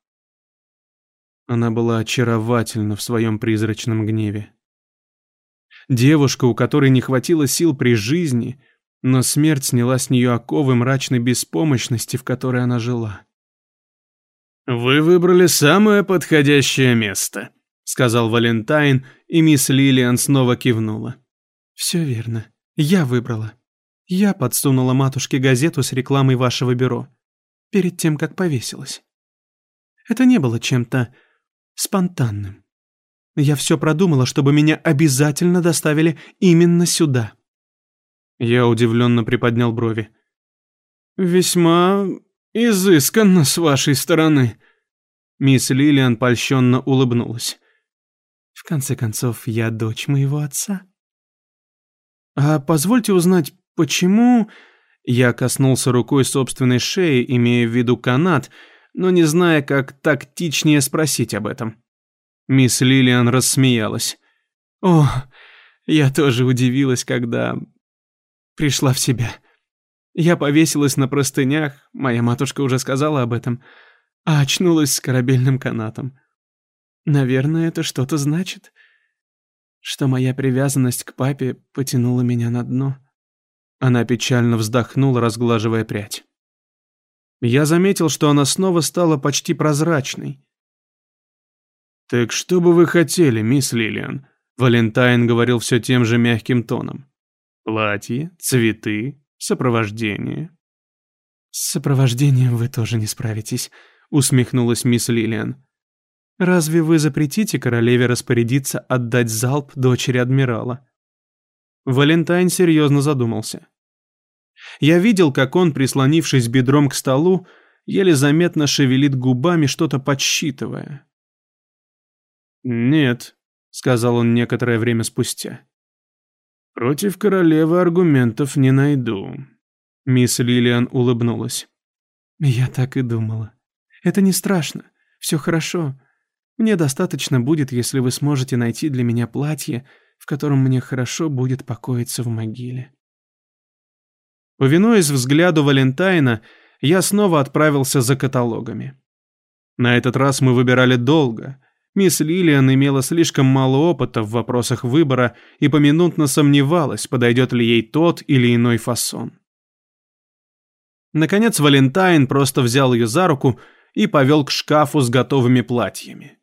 A: Она была очаровательна в своем призрачном гневе. Девушка, у которой не хватило сил при жизни, но смерть сняла с нее оковы мрачной беспомощности, в которой она жила.
B: «Вы выбрали самое подходящее место», — сказал Валентайн, и мисс Лилиан снова кивнула.
A: «Все верно. Я выбрала. Я подсунула матушке газету с рекламой вашего бюро. Перед тем, как повесилась. Это не было чем-то спонтанным. Я все продумала, чтобы меня обязательно доставили именно сюда».
B: Я удивленно приподнял брови. «Весьма изысканно с вашей стороны». Мисс Лилиан польщенно улыбнулась.
A: «В конце концов, я дочь моего отца». «А позвольте узнать, почему...» Я коснулся рукой собственной шеи, имея в виду канат, но не зная, как тактичнее спросить об этом. Мисс Лилиан рассмеялась. «О, я тоже удивилась, когда пришла в себя. Я повесилась на простынях, моя матушка уже сказала об этом, а очнулась с корабельным канатом. Наверное, это что-то значит, что моя привязанность к папе потянула меня на дно. Она печально вздохнула, разглаживая прядь. Я заметил, что она снова стала почти прозрачной. «Так что бы вы хотели, мисс Лилиан?» Валентайн говорил все тем же мягким тоном. «Платье, цветы, Сопровождение. С сопровождением вы тоже не справитесь, усмехнулась мисс Лилиан. Разве вы запретите королеве распорядиться отдать залп дочери адмирала?
B: Валентайн серьезно задумался. Я видел, как он, прислонившись бедром к столу, еле заметно шевелит губами, что-то подсчитывая. «Нет», — сказал он некоторое время спустя. Против королевы аргументов не найду. Мисс Лилиан улыбнулась.
A: Я так и думала. Это не страшно. Все хорошо. Мне достаточно будет, если вы сможете найти для меня платье, в котором мне хорошо будет покоиться в могиле.
B: Повинуясь взгляду Валентайна, я снова отправился за каталогами. На этот раз мы выбирали долго, Мисс Лилиан имела слишком мало опыта в вопросах выбора и поминутно сомневалась, подойдет ли ей тот или иной фасон. Наконец Валентайн просто взял ее за руку и повел к шкафу с готовыми платьями.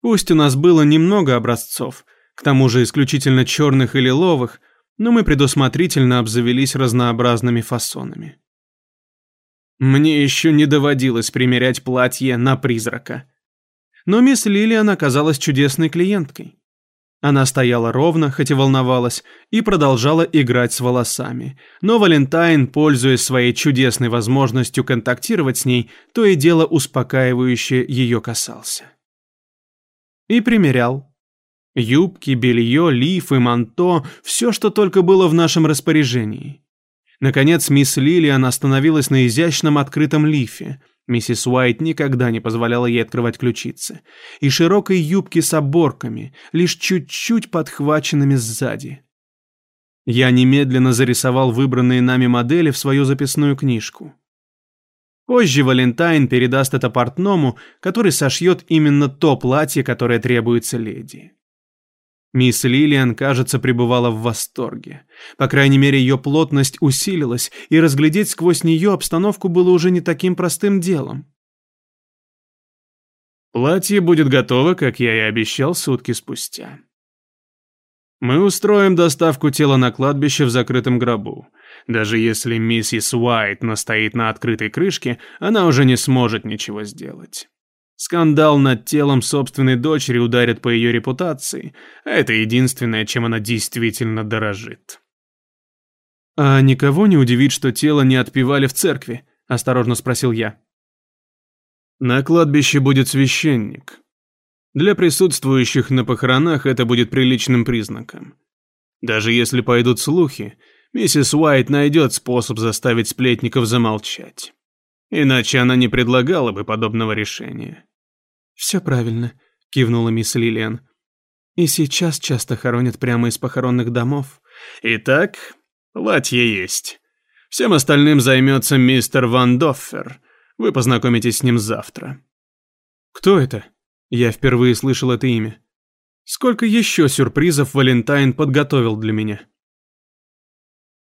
B: Пусть у нас было немного образцов, к тому же исключительно черных и лиловых, но мы предусмотрительно обзавелись разнообразными фасонами. Мне еще не доводилось примерять платье на призрака – но мисс Лилиан оказалась чудесной клиенткой. Она стояла ровно, хоть и волновалась, и продолжала играть с волосами. Но Валентайн, пользуясь своей чудесной возможностью контактировать с ней, то и дело успокаивающе ее касался. И примерял. Юбки, белье, лифы, манто – все, что только было в нашем распоряжении. Наконец, мисс Лилиан остановилась на изящном открытом лифе – Миссис Уайт никогда не позволяла ей открывать ключицы. И широкой юбки с оборками, лишь чуть-чуть подхваченными сзади. Я немедленно зарисовал выбранные нами модели в свою записную книжку. Позже Валентайн передаст это портному, который сошьет именно то платье, которое требуется леди. Мисс Лилиан, кажется, пребывала в восторге. По крайней мере, ее плотность усилилась, и разглядеть сквозь нее обстановку было уже не таким простым делом. Платье будет готово, как я и обещал, сутки спустя. Мы устроим доставку тела на кладбище в закрытом гробу. Даже если миссис Уайт настоит на открытой крышке, она уже не сможет ничего сделать. Скандал над телом собственной дочери ударит по ее репутации, это единственное, чем она действительно дорожит. «А никого не удивит, что тело не отпевали в церкви?» – осторожно спросил я. «На кладбище будет священник. Для присутствующих на похоронах это будет приличным признаком. Даже если пойдут слухи, миссис Уайт найдет способ заставить сплетников замолчать. Иначе она не предлагала бы подобного решения.
A: «Все правильно», — кивнула мисс Лилиан. «И сейчас часто хоронят прямо из похоронных домов».
B: «Итак, платье есть. Всем остальным займется мистер Ван Доффер. Вы познакомитесь с ним завтра».
A: «Кто это?» Я впервые слышал это имя. Сколько еще сюрпризов Валентайн подготовил для меня?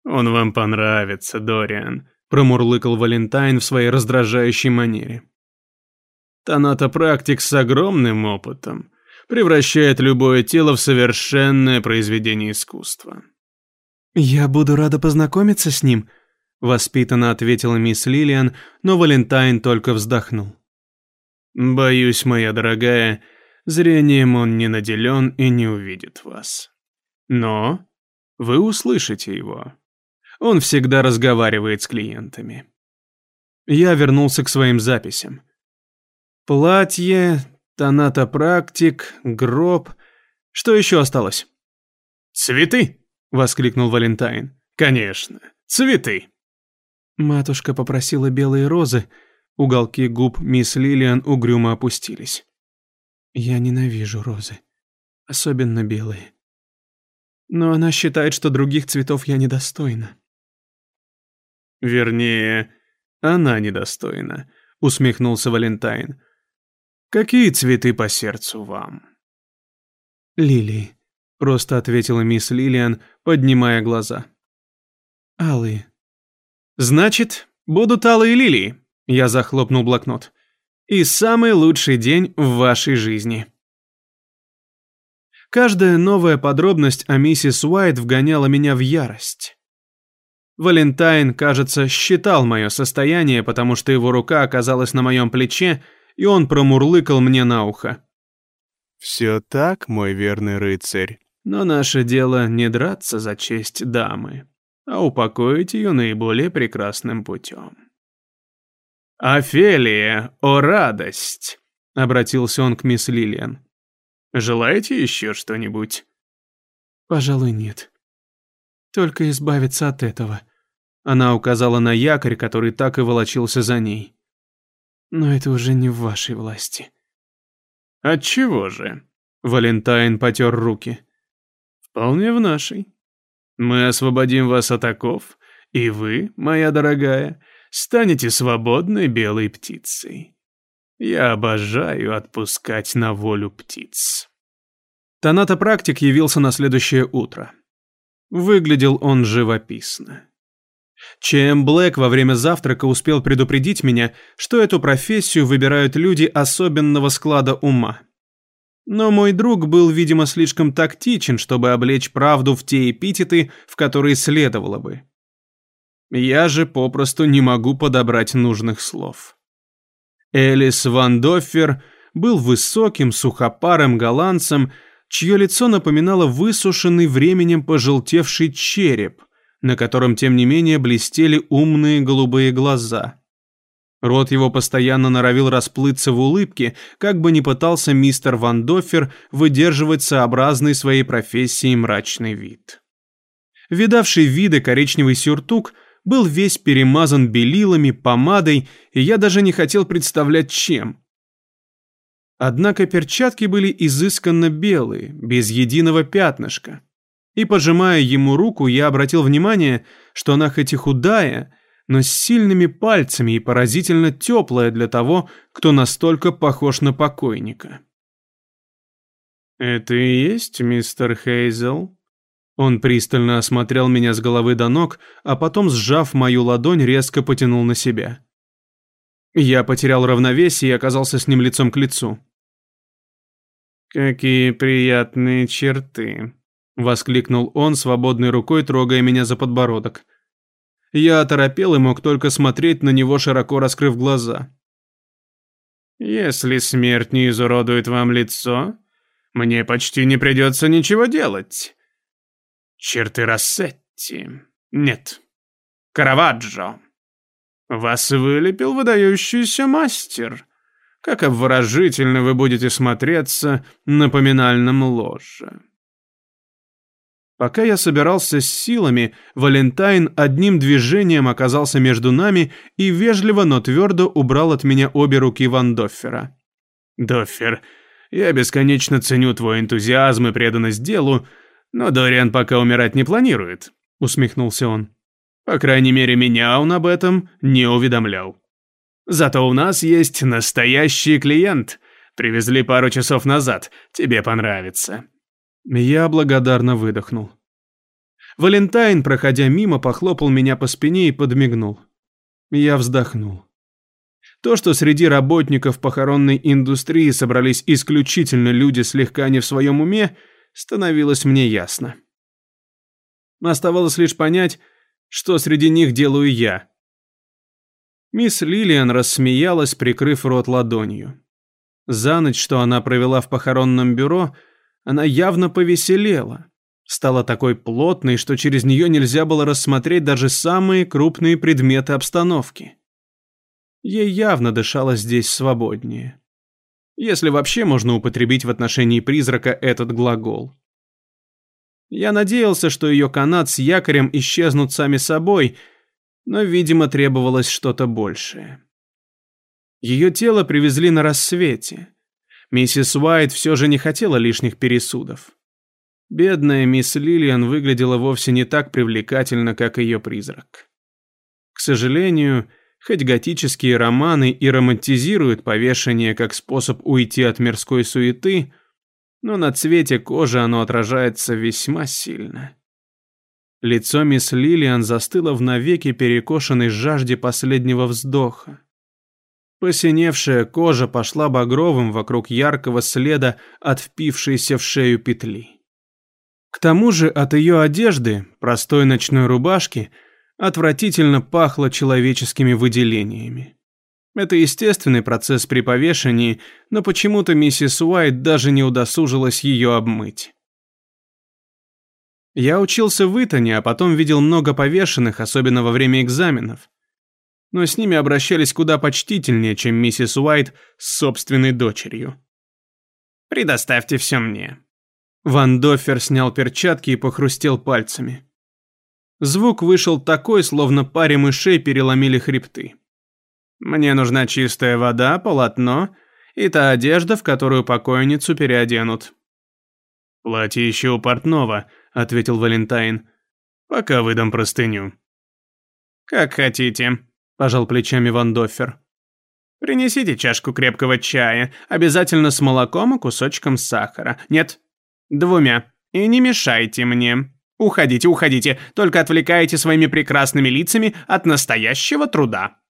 B: «Он вам понравится, Дориан», промурлыкал Валентайн в своей раздражающей манере. Тонатопрактик с огромным опытом превращает любое тело в совершенное произведение искусства.
A: «Я буду рада познакомиться с ним», — воспитанно ответила мисс Лилиан, но Валентайн только вздохнул.
B: «Боюсь, моя дорогая, зрением он не наделен и не увидит вас. Но вы услышите его. Он всегда разговаривает с клиентами».
A: Я вернулся к своим записям. Платье, тонатопрактик, гроб. Что еще осталось?
B: «Цветы!» — воскликнул Валентайн. «Конечно, цветы!»
A: Матушка попросила белые розы. Уголки губ мисс Лилиан угрюмо опустились. Я ненавижу розы. Особенно белые. Но она считает, что других цветов я недостойна.
B: Вернее, она недостойна, усмехнулся Валентайн. Какие цветы по сердцу вам?
A: Лилии, просто ответила мисс Лилиан, поднимая глаза. Алые.
B: Значит, будут алые лилии. Я захлопнул блокнот. И самый лучший день в вашей жизни. Каждая новая подробность о миссис Уайт вгоняла меня в ярость. Валентайн, кажется, считал мое состояние, потому что его рука оказалась на моем плече, и он промурлыкал мне на ухо.
D: «Все так, мой верный рыцарь.
B: Но наше дело не драться за честь дамы, а упокоить ее наиболее прекрасным путем». «Офелия, о радость!» — обратился он к мисс Лилиан. «Желаете еще что-нибудь?»
A: «Пожалуй, нет. Только избавиться от этого». Она указала на якорь, который так и волочился за ней. «Но это уже не в вашей власти».
B: «Отчего же?» Валентайн потер руки. «Вполне в нашей. Мы освободим вас от оков, и вы, моя дорогая, станете свободной белой птицей. Я обожаю отпускать на волю птиц. Таната-практик явился на следующее утро. Выглядел он живописно. Чем Блэк во время завтрака успел предупредить меня, что эту профессию выбирают люди особенного склада ума. Но мой друг был, видимо, слишком тактичен, чтобы облечь правду в те эпитеты, в которые следовало бы. Я же попросту не могу подобрать нужных слов. Элис Ван Доффер был высоким, сухопарым голландцем, чье лицо напоминало высушенный временем пожелтевший череп, на котором, тем не менее, блестели умные голубые глаза. Рот его постоянно норовил расплыться в улыбке, как бы ни пытался мистер Ван Доффер выдерживать сообразный своей профессии мрачный вид. Видавший виды коричневый сюртук был весь перемазан белилами, помадой, и я даже не хотел представлять чем. Однако перчатки были изысканно белые, без единого пятнышка. И, пожимая ему руку, я обратил внимание, что она хоть и худая, но с сильными пальцами и поразительно теплая для того, кто настолько похож на покойника. «Это и есть мистер Хейзел?» Он пристально осмотрел меня с головы до ног, а потом, сжав мою ладонь, резко потянул на себя. Я потерял равновесие и оказался с ним лицом к лицу. «Какие приятные черты!» — воскликнул он, свободной рукой трогая меня за подбородок. Я оторопел и мог только смотреть на него, широко раскрыв глаза. «Если смерть не изуродует вам лицо, мне почти не придется ничего делать. Черты Рассетти. Нет. Караваджо. Вас вылепил выдающийся мастер. Как обворожительно вы будете смотреться на поминальном ложе. Пока я собирался с силами, Валентайн одним движением оказался между нами и вежливо, но твердо убрал от меня обе руки Ван Доффера. «Доффер, я бесконечно ценю твой энтузиазм и преданность делу, «Но Дориан пока умирать не планирует», — усмехнулся он. «По крайней мере, меня он об этом не уведомлял. Зато у нас есть настоящий клиент. Привезли пару часов назад. Тебе понравится». Я благодарно выдохнул. Валентайн, проходя мимо, похлопал меня по спине и подмигнул. Я вздохнул.
A: То, что среди работников похоронной индустрии собрались исключительно люди слегка не в своем уме, становилось мне ясно. Оставалось лишь понять, что среди них делаю я. Мисс Лилиан рассмеялась, прикрыв рот ладонью. За ночь, что она провела в похоронном бюро, она явно повеселела. Стала такой плотной, что через нее нельзя было рассмотреть даже самые крупные предметы обстановки. Ей явно дышалось здесь свободнее. Если вообще можно употребить в отношении призрака этот глагол. Я надеялся, что ее канат с якорем исчезнут сами собой, но, видимо, требовалось что-то большее. Ее тело привезли на рассвете. Миссис Уайт все же не хотела лишних пересудов. Бедная мисс Лилиан выглядела вовсе не так привлекательно, как ее призрак. К сожалению, хоть готические романы и романтизируют повешение как способ уйти от мирской суеты, но на цвете кожи оно отражается весьма сильно. Лицо мисс Лилиан застыло в навеки перекошенной жажде последнего вздоха. Посиневшая кожа пошла багровым вокруг яркого следа от впившейся в шею петли. К тому же от ее одежды, простой ночной рубашки, отвратительно пахло человеческими выделениями. Это естественный процесс при повешении, но почему-то миссис Уайт даже не удосужилась ее обмыть. Я учился в Итоне, а потом видел много повешенных, особенно во время экзаменов но с ними обращались куда почтительнее, чем миссис Уайт с собственной дочерью. «Предоставьте все мне». Ван Доффер снял перчатки и похрустел пальцами. Звук вышел такой, словно паре мышей переломили хребты. «Мне нужна чистая вода, полотно и та одежда, в которую покойницу переоденут».
B: «Платье еще у портного», — ответил Валентайн. «Пока выдам простыню».
A: «Как хотите», пожал плечами Ван Доффер. Принесите чашку крепкого чая, обязательно с молоком и кусочком сахара. Нет, двумя. И не мешайте мне. Уходите, уходите, только отвлекаете своими прекрасными лицами от настоящего труда.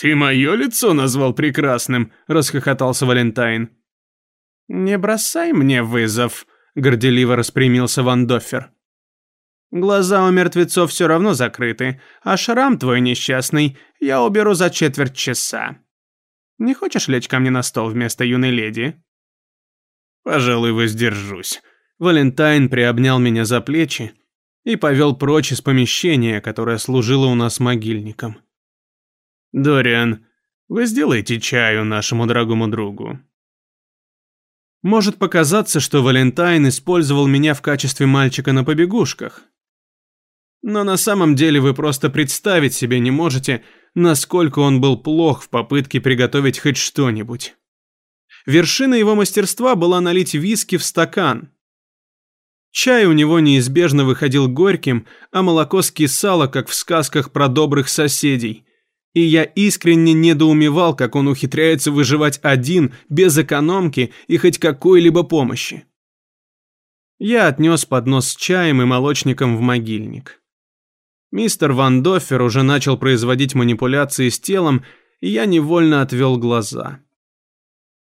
B: «Ты мое лицо назвал прекрасным», — расхохотался Валентайн.
A: «Не бросай мне вызов», — горделиво распрямился Ван Доффер. Глаза у мертвецов все равно закрыты, а шрам твой несчастный я уберу за четверть часа. Не хочешь лечь ко мне на стол вместо юной леди?»
B: «Пожалуй, воздержусь».
A: Валентайн приобнял меня за плечи и повел прочь из помещения, которое служило у нас могильником.
B: «Дориан, вы сделаете чаю нашему дорогому другу?»
A: Может показаться, что Валентайн использовал меня в качестве мальчика на побегушках, но на самом деле вы просто представить себе не можете, насколько он был плох в попытке приготовить хоть что-нибудь. Вершина его мастерства была налить виски в стакан. Чай у него неизбежно выходил горьким, а молоко скисало, как в сказках про добрых соседей. И я искренне недоумевал, как он ухитряется выживать один, без экономки и хоть какой-либо помощи. Я отнес поднос с чаем и молочником в могильник. Мистер Ван Доффер уже начал производить манипуляции с телом, и я невольно отвел глаза.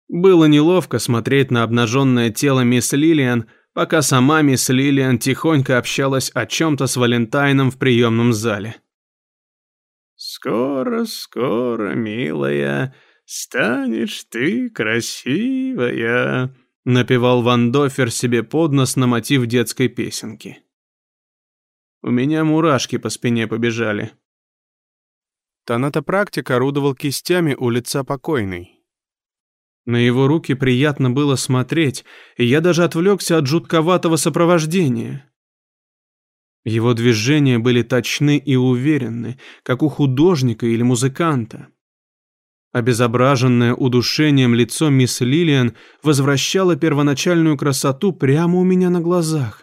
A: Было неловко смотреть на обнаженное тело мисс Лилиан, пока сама мисс Лилиан тихонько общалась о чем-то с Валентайном в приемном зале.
C: «Скоро, скоро, милая, станешь ты красивая»,
A: напевал Ван Доффер себе под нос на мотив детской песенки. У меня мурашки по спине побежали. Танатопрактик орудовал кистями у лица покойной. На его руки приятно было смотреть, и я даже отвлекся от жутковатого сопровождения. Его движения были точны и уверенны, как у художника или музыканта. Обезображенное удушением лицо мисс Лилиан возвращало первоначальную красоту прямо у меня на глазах.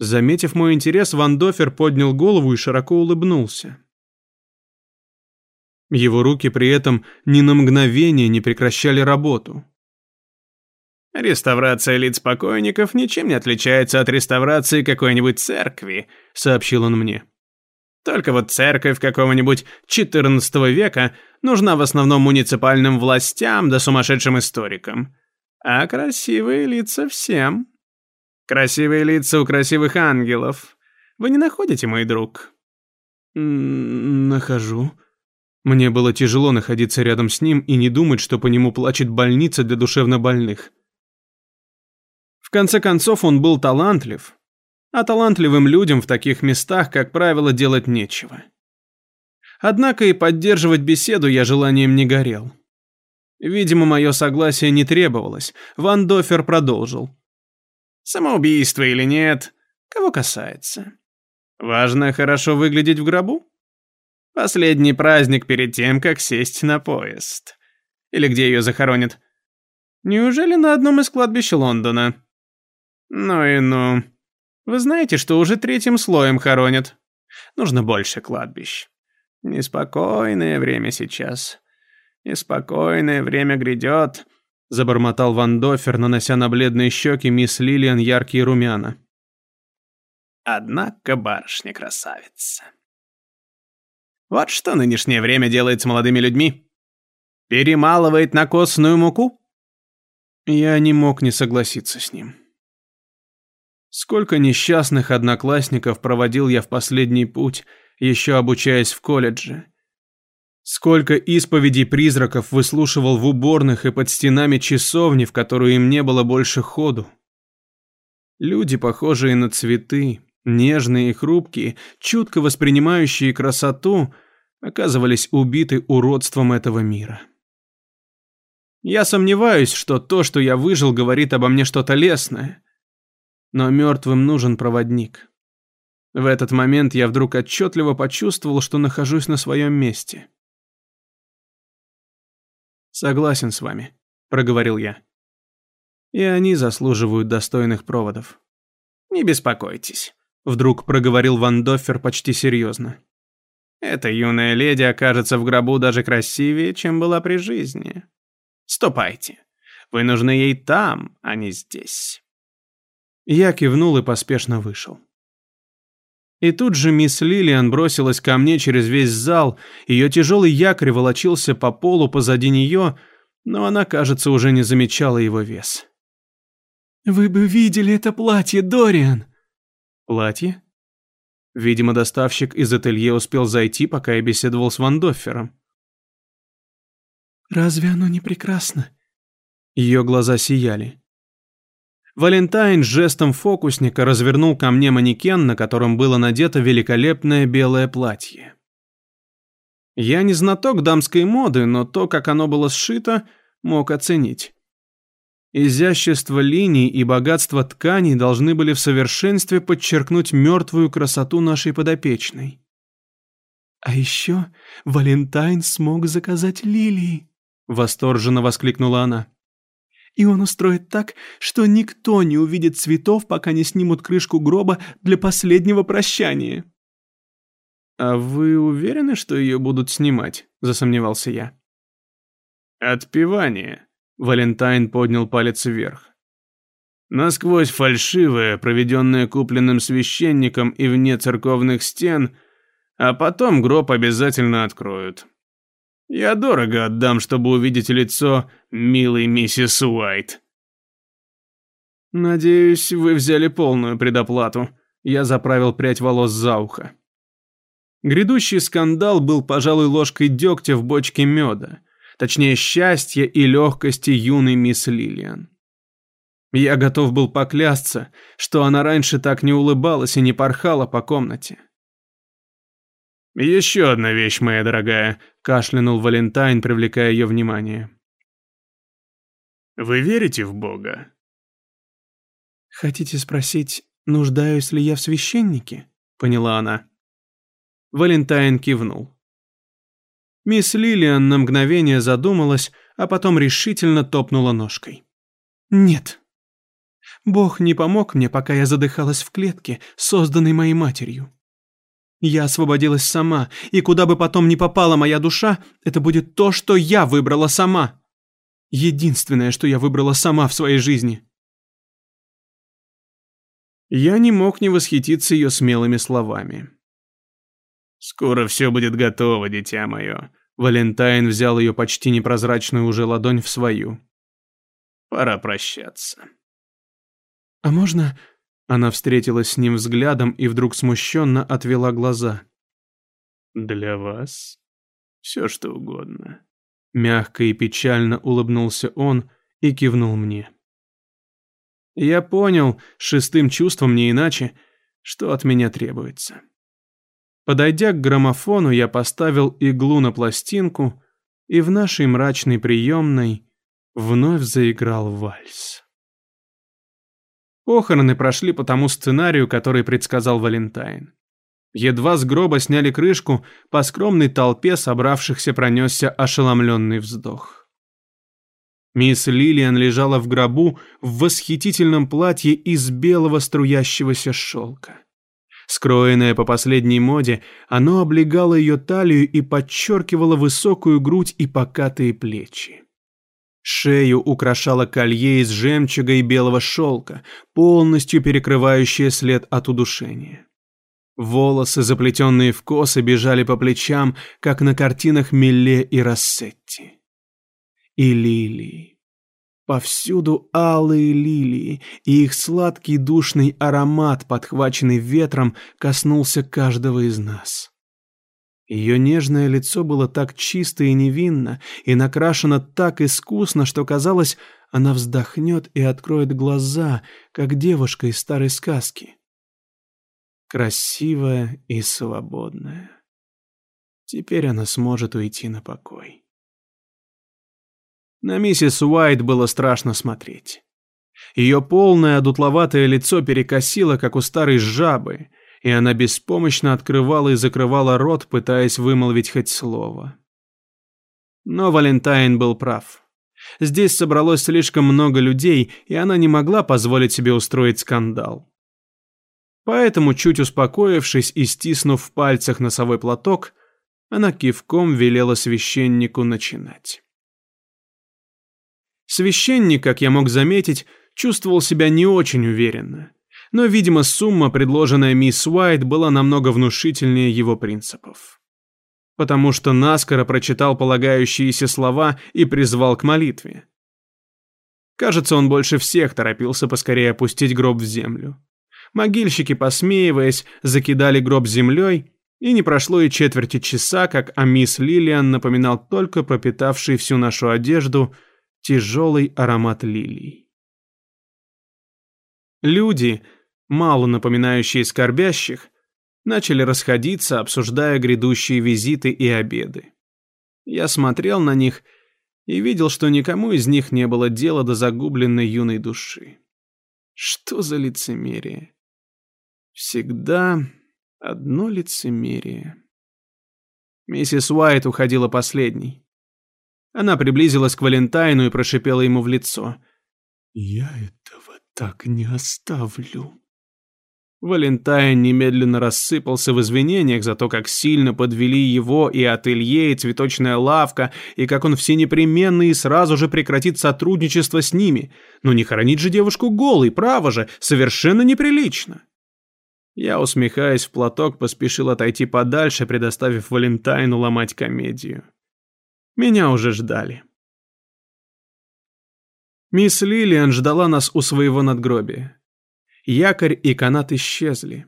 A: Заметив мой интерес, Ван Дофер поднял голову и широко улыбнулся. Его руки при этом ни на мгновение не прекращали работу.
B: «Реставрация лиц покойников ничем не отличается от реставрации какой-нибудь церкви», — сообщил он мне. Только вот церковь какого-нибудь XIV века нужна в основном муниципальным властям да сумасшедшим историкам. А красивые лица всем. Красивые лица у красивых ангелов. Вы не находите, мой друг?
A: Нахожу. Мне было тяжело находиться рядом с ним и не думать, что по нему плачет больница для душевнобольных. В конце концов, он был талантлив, а талантливым людям в таких местах, как правило, делать нечего. Однако и поддерживать беседу я желанием не горел. Видимо, мое согласие не требовалось. Ван Дофер продолжил.
B: Самоубийство или нет, кого касается. Важно хорошо выглядеть в гробу. Последний праздник перед тем, как сесть на поезд. Или где ее захоронят. Неужели на одном из кладбищ Лондона? Ну и ну. Вы знаете, что уже третьим слоем хоронят. Нужно больше кладбищ. Неспокойное время сейчас. Неспокойное время грядет, забормотал Ван Дофер, нанося на бледные щеки мисс Лилиан яркие румяна. Однако барышня красавица. Вот что нынешнее время делает с молодыми людьми. Перемалывает на костную муку?
A: Я не мог не согласиться с ним. Сколько несчастных одноклассников проводил я в последний путь, еще обучаясь в колледже. Сколько исповедей призраков выслушивал в уборных и под стенами часовни, в которую им не было больше ходу. Люди, похожие на цветы, нежные и хрупкие, чутко воспринимающие красоту, оказывались убиты уродством этого мира. Я сомневаюсь, что то, что я выжил, говорит обо мне что-то лесное – но мертвым нужен проводник. В этот момент я вдруг отчетливо почувствовал, что нахожусь на своем месте. «Согласен с вами», — проговорил я. «И они заслуживают достойных проводов».
B: «Не беспокойтесь», —
A: вдруг проговорил Ван Доффер почти серьезно.
B: «Эта юная леди окажется в гробу даже красивее, чем была при жизни. Ступайте. Вы нужны ей там, а не здесь».
A: Я кивнул и поспешно вышел. И тут же мисс Лилиан бросилась ко мне через весь зал, ее тяжелый якорь волочился по полу позади нее, но она, кажется, уже не замечала его вес.
E: «Вы бы видели это платье, Дориан!»
A: «Платье?» Видимо, доставщик из ателье успел зайти, пока я беседовал с Вандоффером.
E: «Разве оно не прекрасно?»
A: Ее глаза сияли. Валентайн жестом фокусника развернул ко мне манекен, на котором было надето великолепное белое платье. Я не знаток дамской моды, но то, как оно было сшито, мог оценить. Изящество линий и богатство тканей должны были в совершенстве подчеркнуть мертвую красоту нашей подопечной.
E: «А еще Валентайн смог заказать лилии», —
A: восторженно воскликнула она.
E: И он устроит так, что никто не увидит цветов, пока не снимут крышку гроба для последнего прощания.
A: «А вы уверены, что ее будут снимать?» – засомневался я.
B: «Отпевание», – Валентайн поднял палец вверх. «Насквозь фальшивое, проведенное купленным священником и вне церковных стен, а потом гроб обязательно откроют. Я дорого отдам, чтобы увидеть лицо милой миссис Уайт.
A: Надеюсь, вы взяли полную предоплату. Я заправил прядь волос за ухо. Грядущий скандал был, пожалуй, ложкой дегтя в бочке меда. Точнее, счастья и легкости юной мисс Лилиан. Я готов был поклясться, что она раньше так не улыбалась и не порхала по комнате.
B: «Еще одна вещь, моя дорогая», — кашлянул Валентайн, привлекая ее внимание. «Вы верите в Бога?»
E: «Хотите спросить, нуждаюсь ли я в священнике?» — поняла она.
A: Валентайн кивнул. Мисс Лилиан на мгновение задумалась, а потом решительно топнула ножкой.
E: «Нет. Бог не помог мне, пока я задыхалась в клетке, созданной моей матерью. Я освободилась сама, и куда бы потом ни попала моя душа, это будет то, что я выбрала сама. Единственное, что я выбрала сама в своей жизни.
A: Я не мог не восхититься ее смелыми словами.
B: Скоро все будет готово, дитя мое. Валентайн взял ее почти непрозрачную уже ладонь в свою. Пора прощаться.
E: «А можно...»
A: Она встретилась с ним взглядом и вдруг смущенно отвела глаза.
B: «Для вас все что угодно».
A: Мягко и печально улыбнулся он и кивнул мне. Я понял, шестым чувством не иначе, что от меня требуется. Подойдя к граммофону, я поставил иглу на пластинку, и в нашей мрачной приемной вновь заиграл вальс. Похороны прошли по тому сценарию, который предсказал Валентайн. Едва с гроба сняли крышку, по скромной толпе собравшихся пронесся ошеломленный вздох. Мисс Лилиан лежала в гробу в восхитительном платье из белого струящегося шелка. Скроенное по последней моде, оно облегало ее талию и подчеркивало высокую грудь и покатые плечи. Шею украшало колье из жемчуга и белого шелка, полностью перекрывающее след от удушения. Волосы, заплетенные в косы, бежали по плечам, как на картинах Милле и Рассетти. И лилии. Повсюду алые лилии, и их сладкий душный аромат, подхваченный ветром, коснулся каждого из нас. Ее нежное лицо было так чисто и невинно, и накрашено так искусно, что казалось, она вздохнет и откроет глаза, как девушка из старой сказки красивая и свободная. Теперь она сможет уйти на покой. На миссис Уайт было страшно смотреть. Ее полное одутловатое лицо перекосило, как у старой жабы, и она беспомощно открывала и закрывала рот, пытаясь вымолвить хоть слово. Но Валентайн был прав. Здесь собралось слишком много людей, и она не могла позволить себе устроить скандал. Поэтому, чуть успокоившись и стиснув в пальцах носовой платок, она кивком велела священнику начинать. Священник, как я мог заметить, чувствовал себя не очень уверенно, но, видимо, сумма, предложенная мисс Уайт, была намного внушительнее его принципов. Потому что наскоро прочитал полагающиеся слова и призвал к молитве. Кажется, он больше всех торопился поскорее опустить гроб в землю. Могильщики, посмеиваясь, закидали гроб землей, и не прошло и четверти часа, как о мисс Лилиан напоминал только пропитавший всю нашу одежду тяжелый аромат лилий. Люди, мало напоминающие скорбящих, начали расходиться, обсуждая грядущие визиты и обеды. Я смотрел на них и видел, что никому из них не было дела до загубленной юной души. Что за лицемерие? Всегда одно лицемерие. Миссис Уайт уходила последней. Она приблизилась к Валентайну и прошипела ему в лицо. «Я этого так не оставлю». Валентайн немедленно рассыпался в извинениях за то, как сильно подвели его и ателье, и цветочная лавка, и как он все непременно и сразу же прекратит сотрудничество с ними. Но не хоронить же девушку голой, право же, совершенно неприлично. Я, усмехаясь в платок, поспешил отойти подальше, предоставив Валентайну ломать комедию. Меня уже ждали. Мисс Лилиан ждала нас у своего надгробия. Якорь и канат исчезли.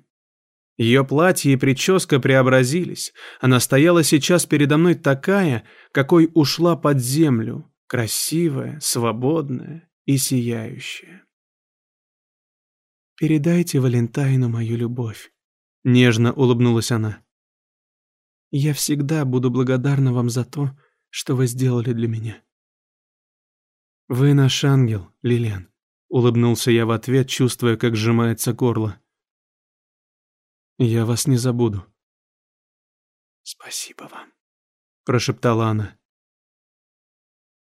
A: Ее платье и прическа преобразились. Она стояла сейчас передо мной такая, какой ушла под землю, красивая, свободная и сияющая. «Передайте Валентайну мою любовь», — нежно улыбнулась она. «Я всегда буду благодарна вам за то, что вы сделали для меня». «Вы наш ангел, Лилиан», — улыбнулся я в ответ, чувствуя, как сжимается горло. «Я вас не забуду». «Спасибо вам», — прошептала она.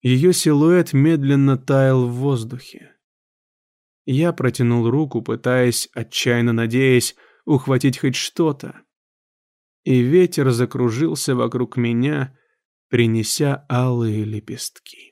A: Ее силуэт медленно таял в воздухе. Я протянул руку, пытаясь, отчаянно надеясь, ухватить хоть что-то. И ветер закружился вокруг меня, принеся алые лепестки.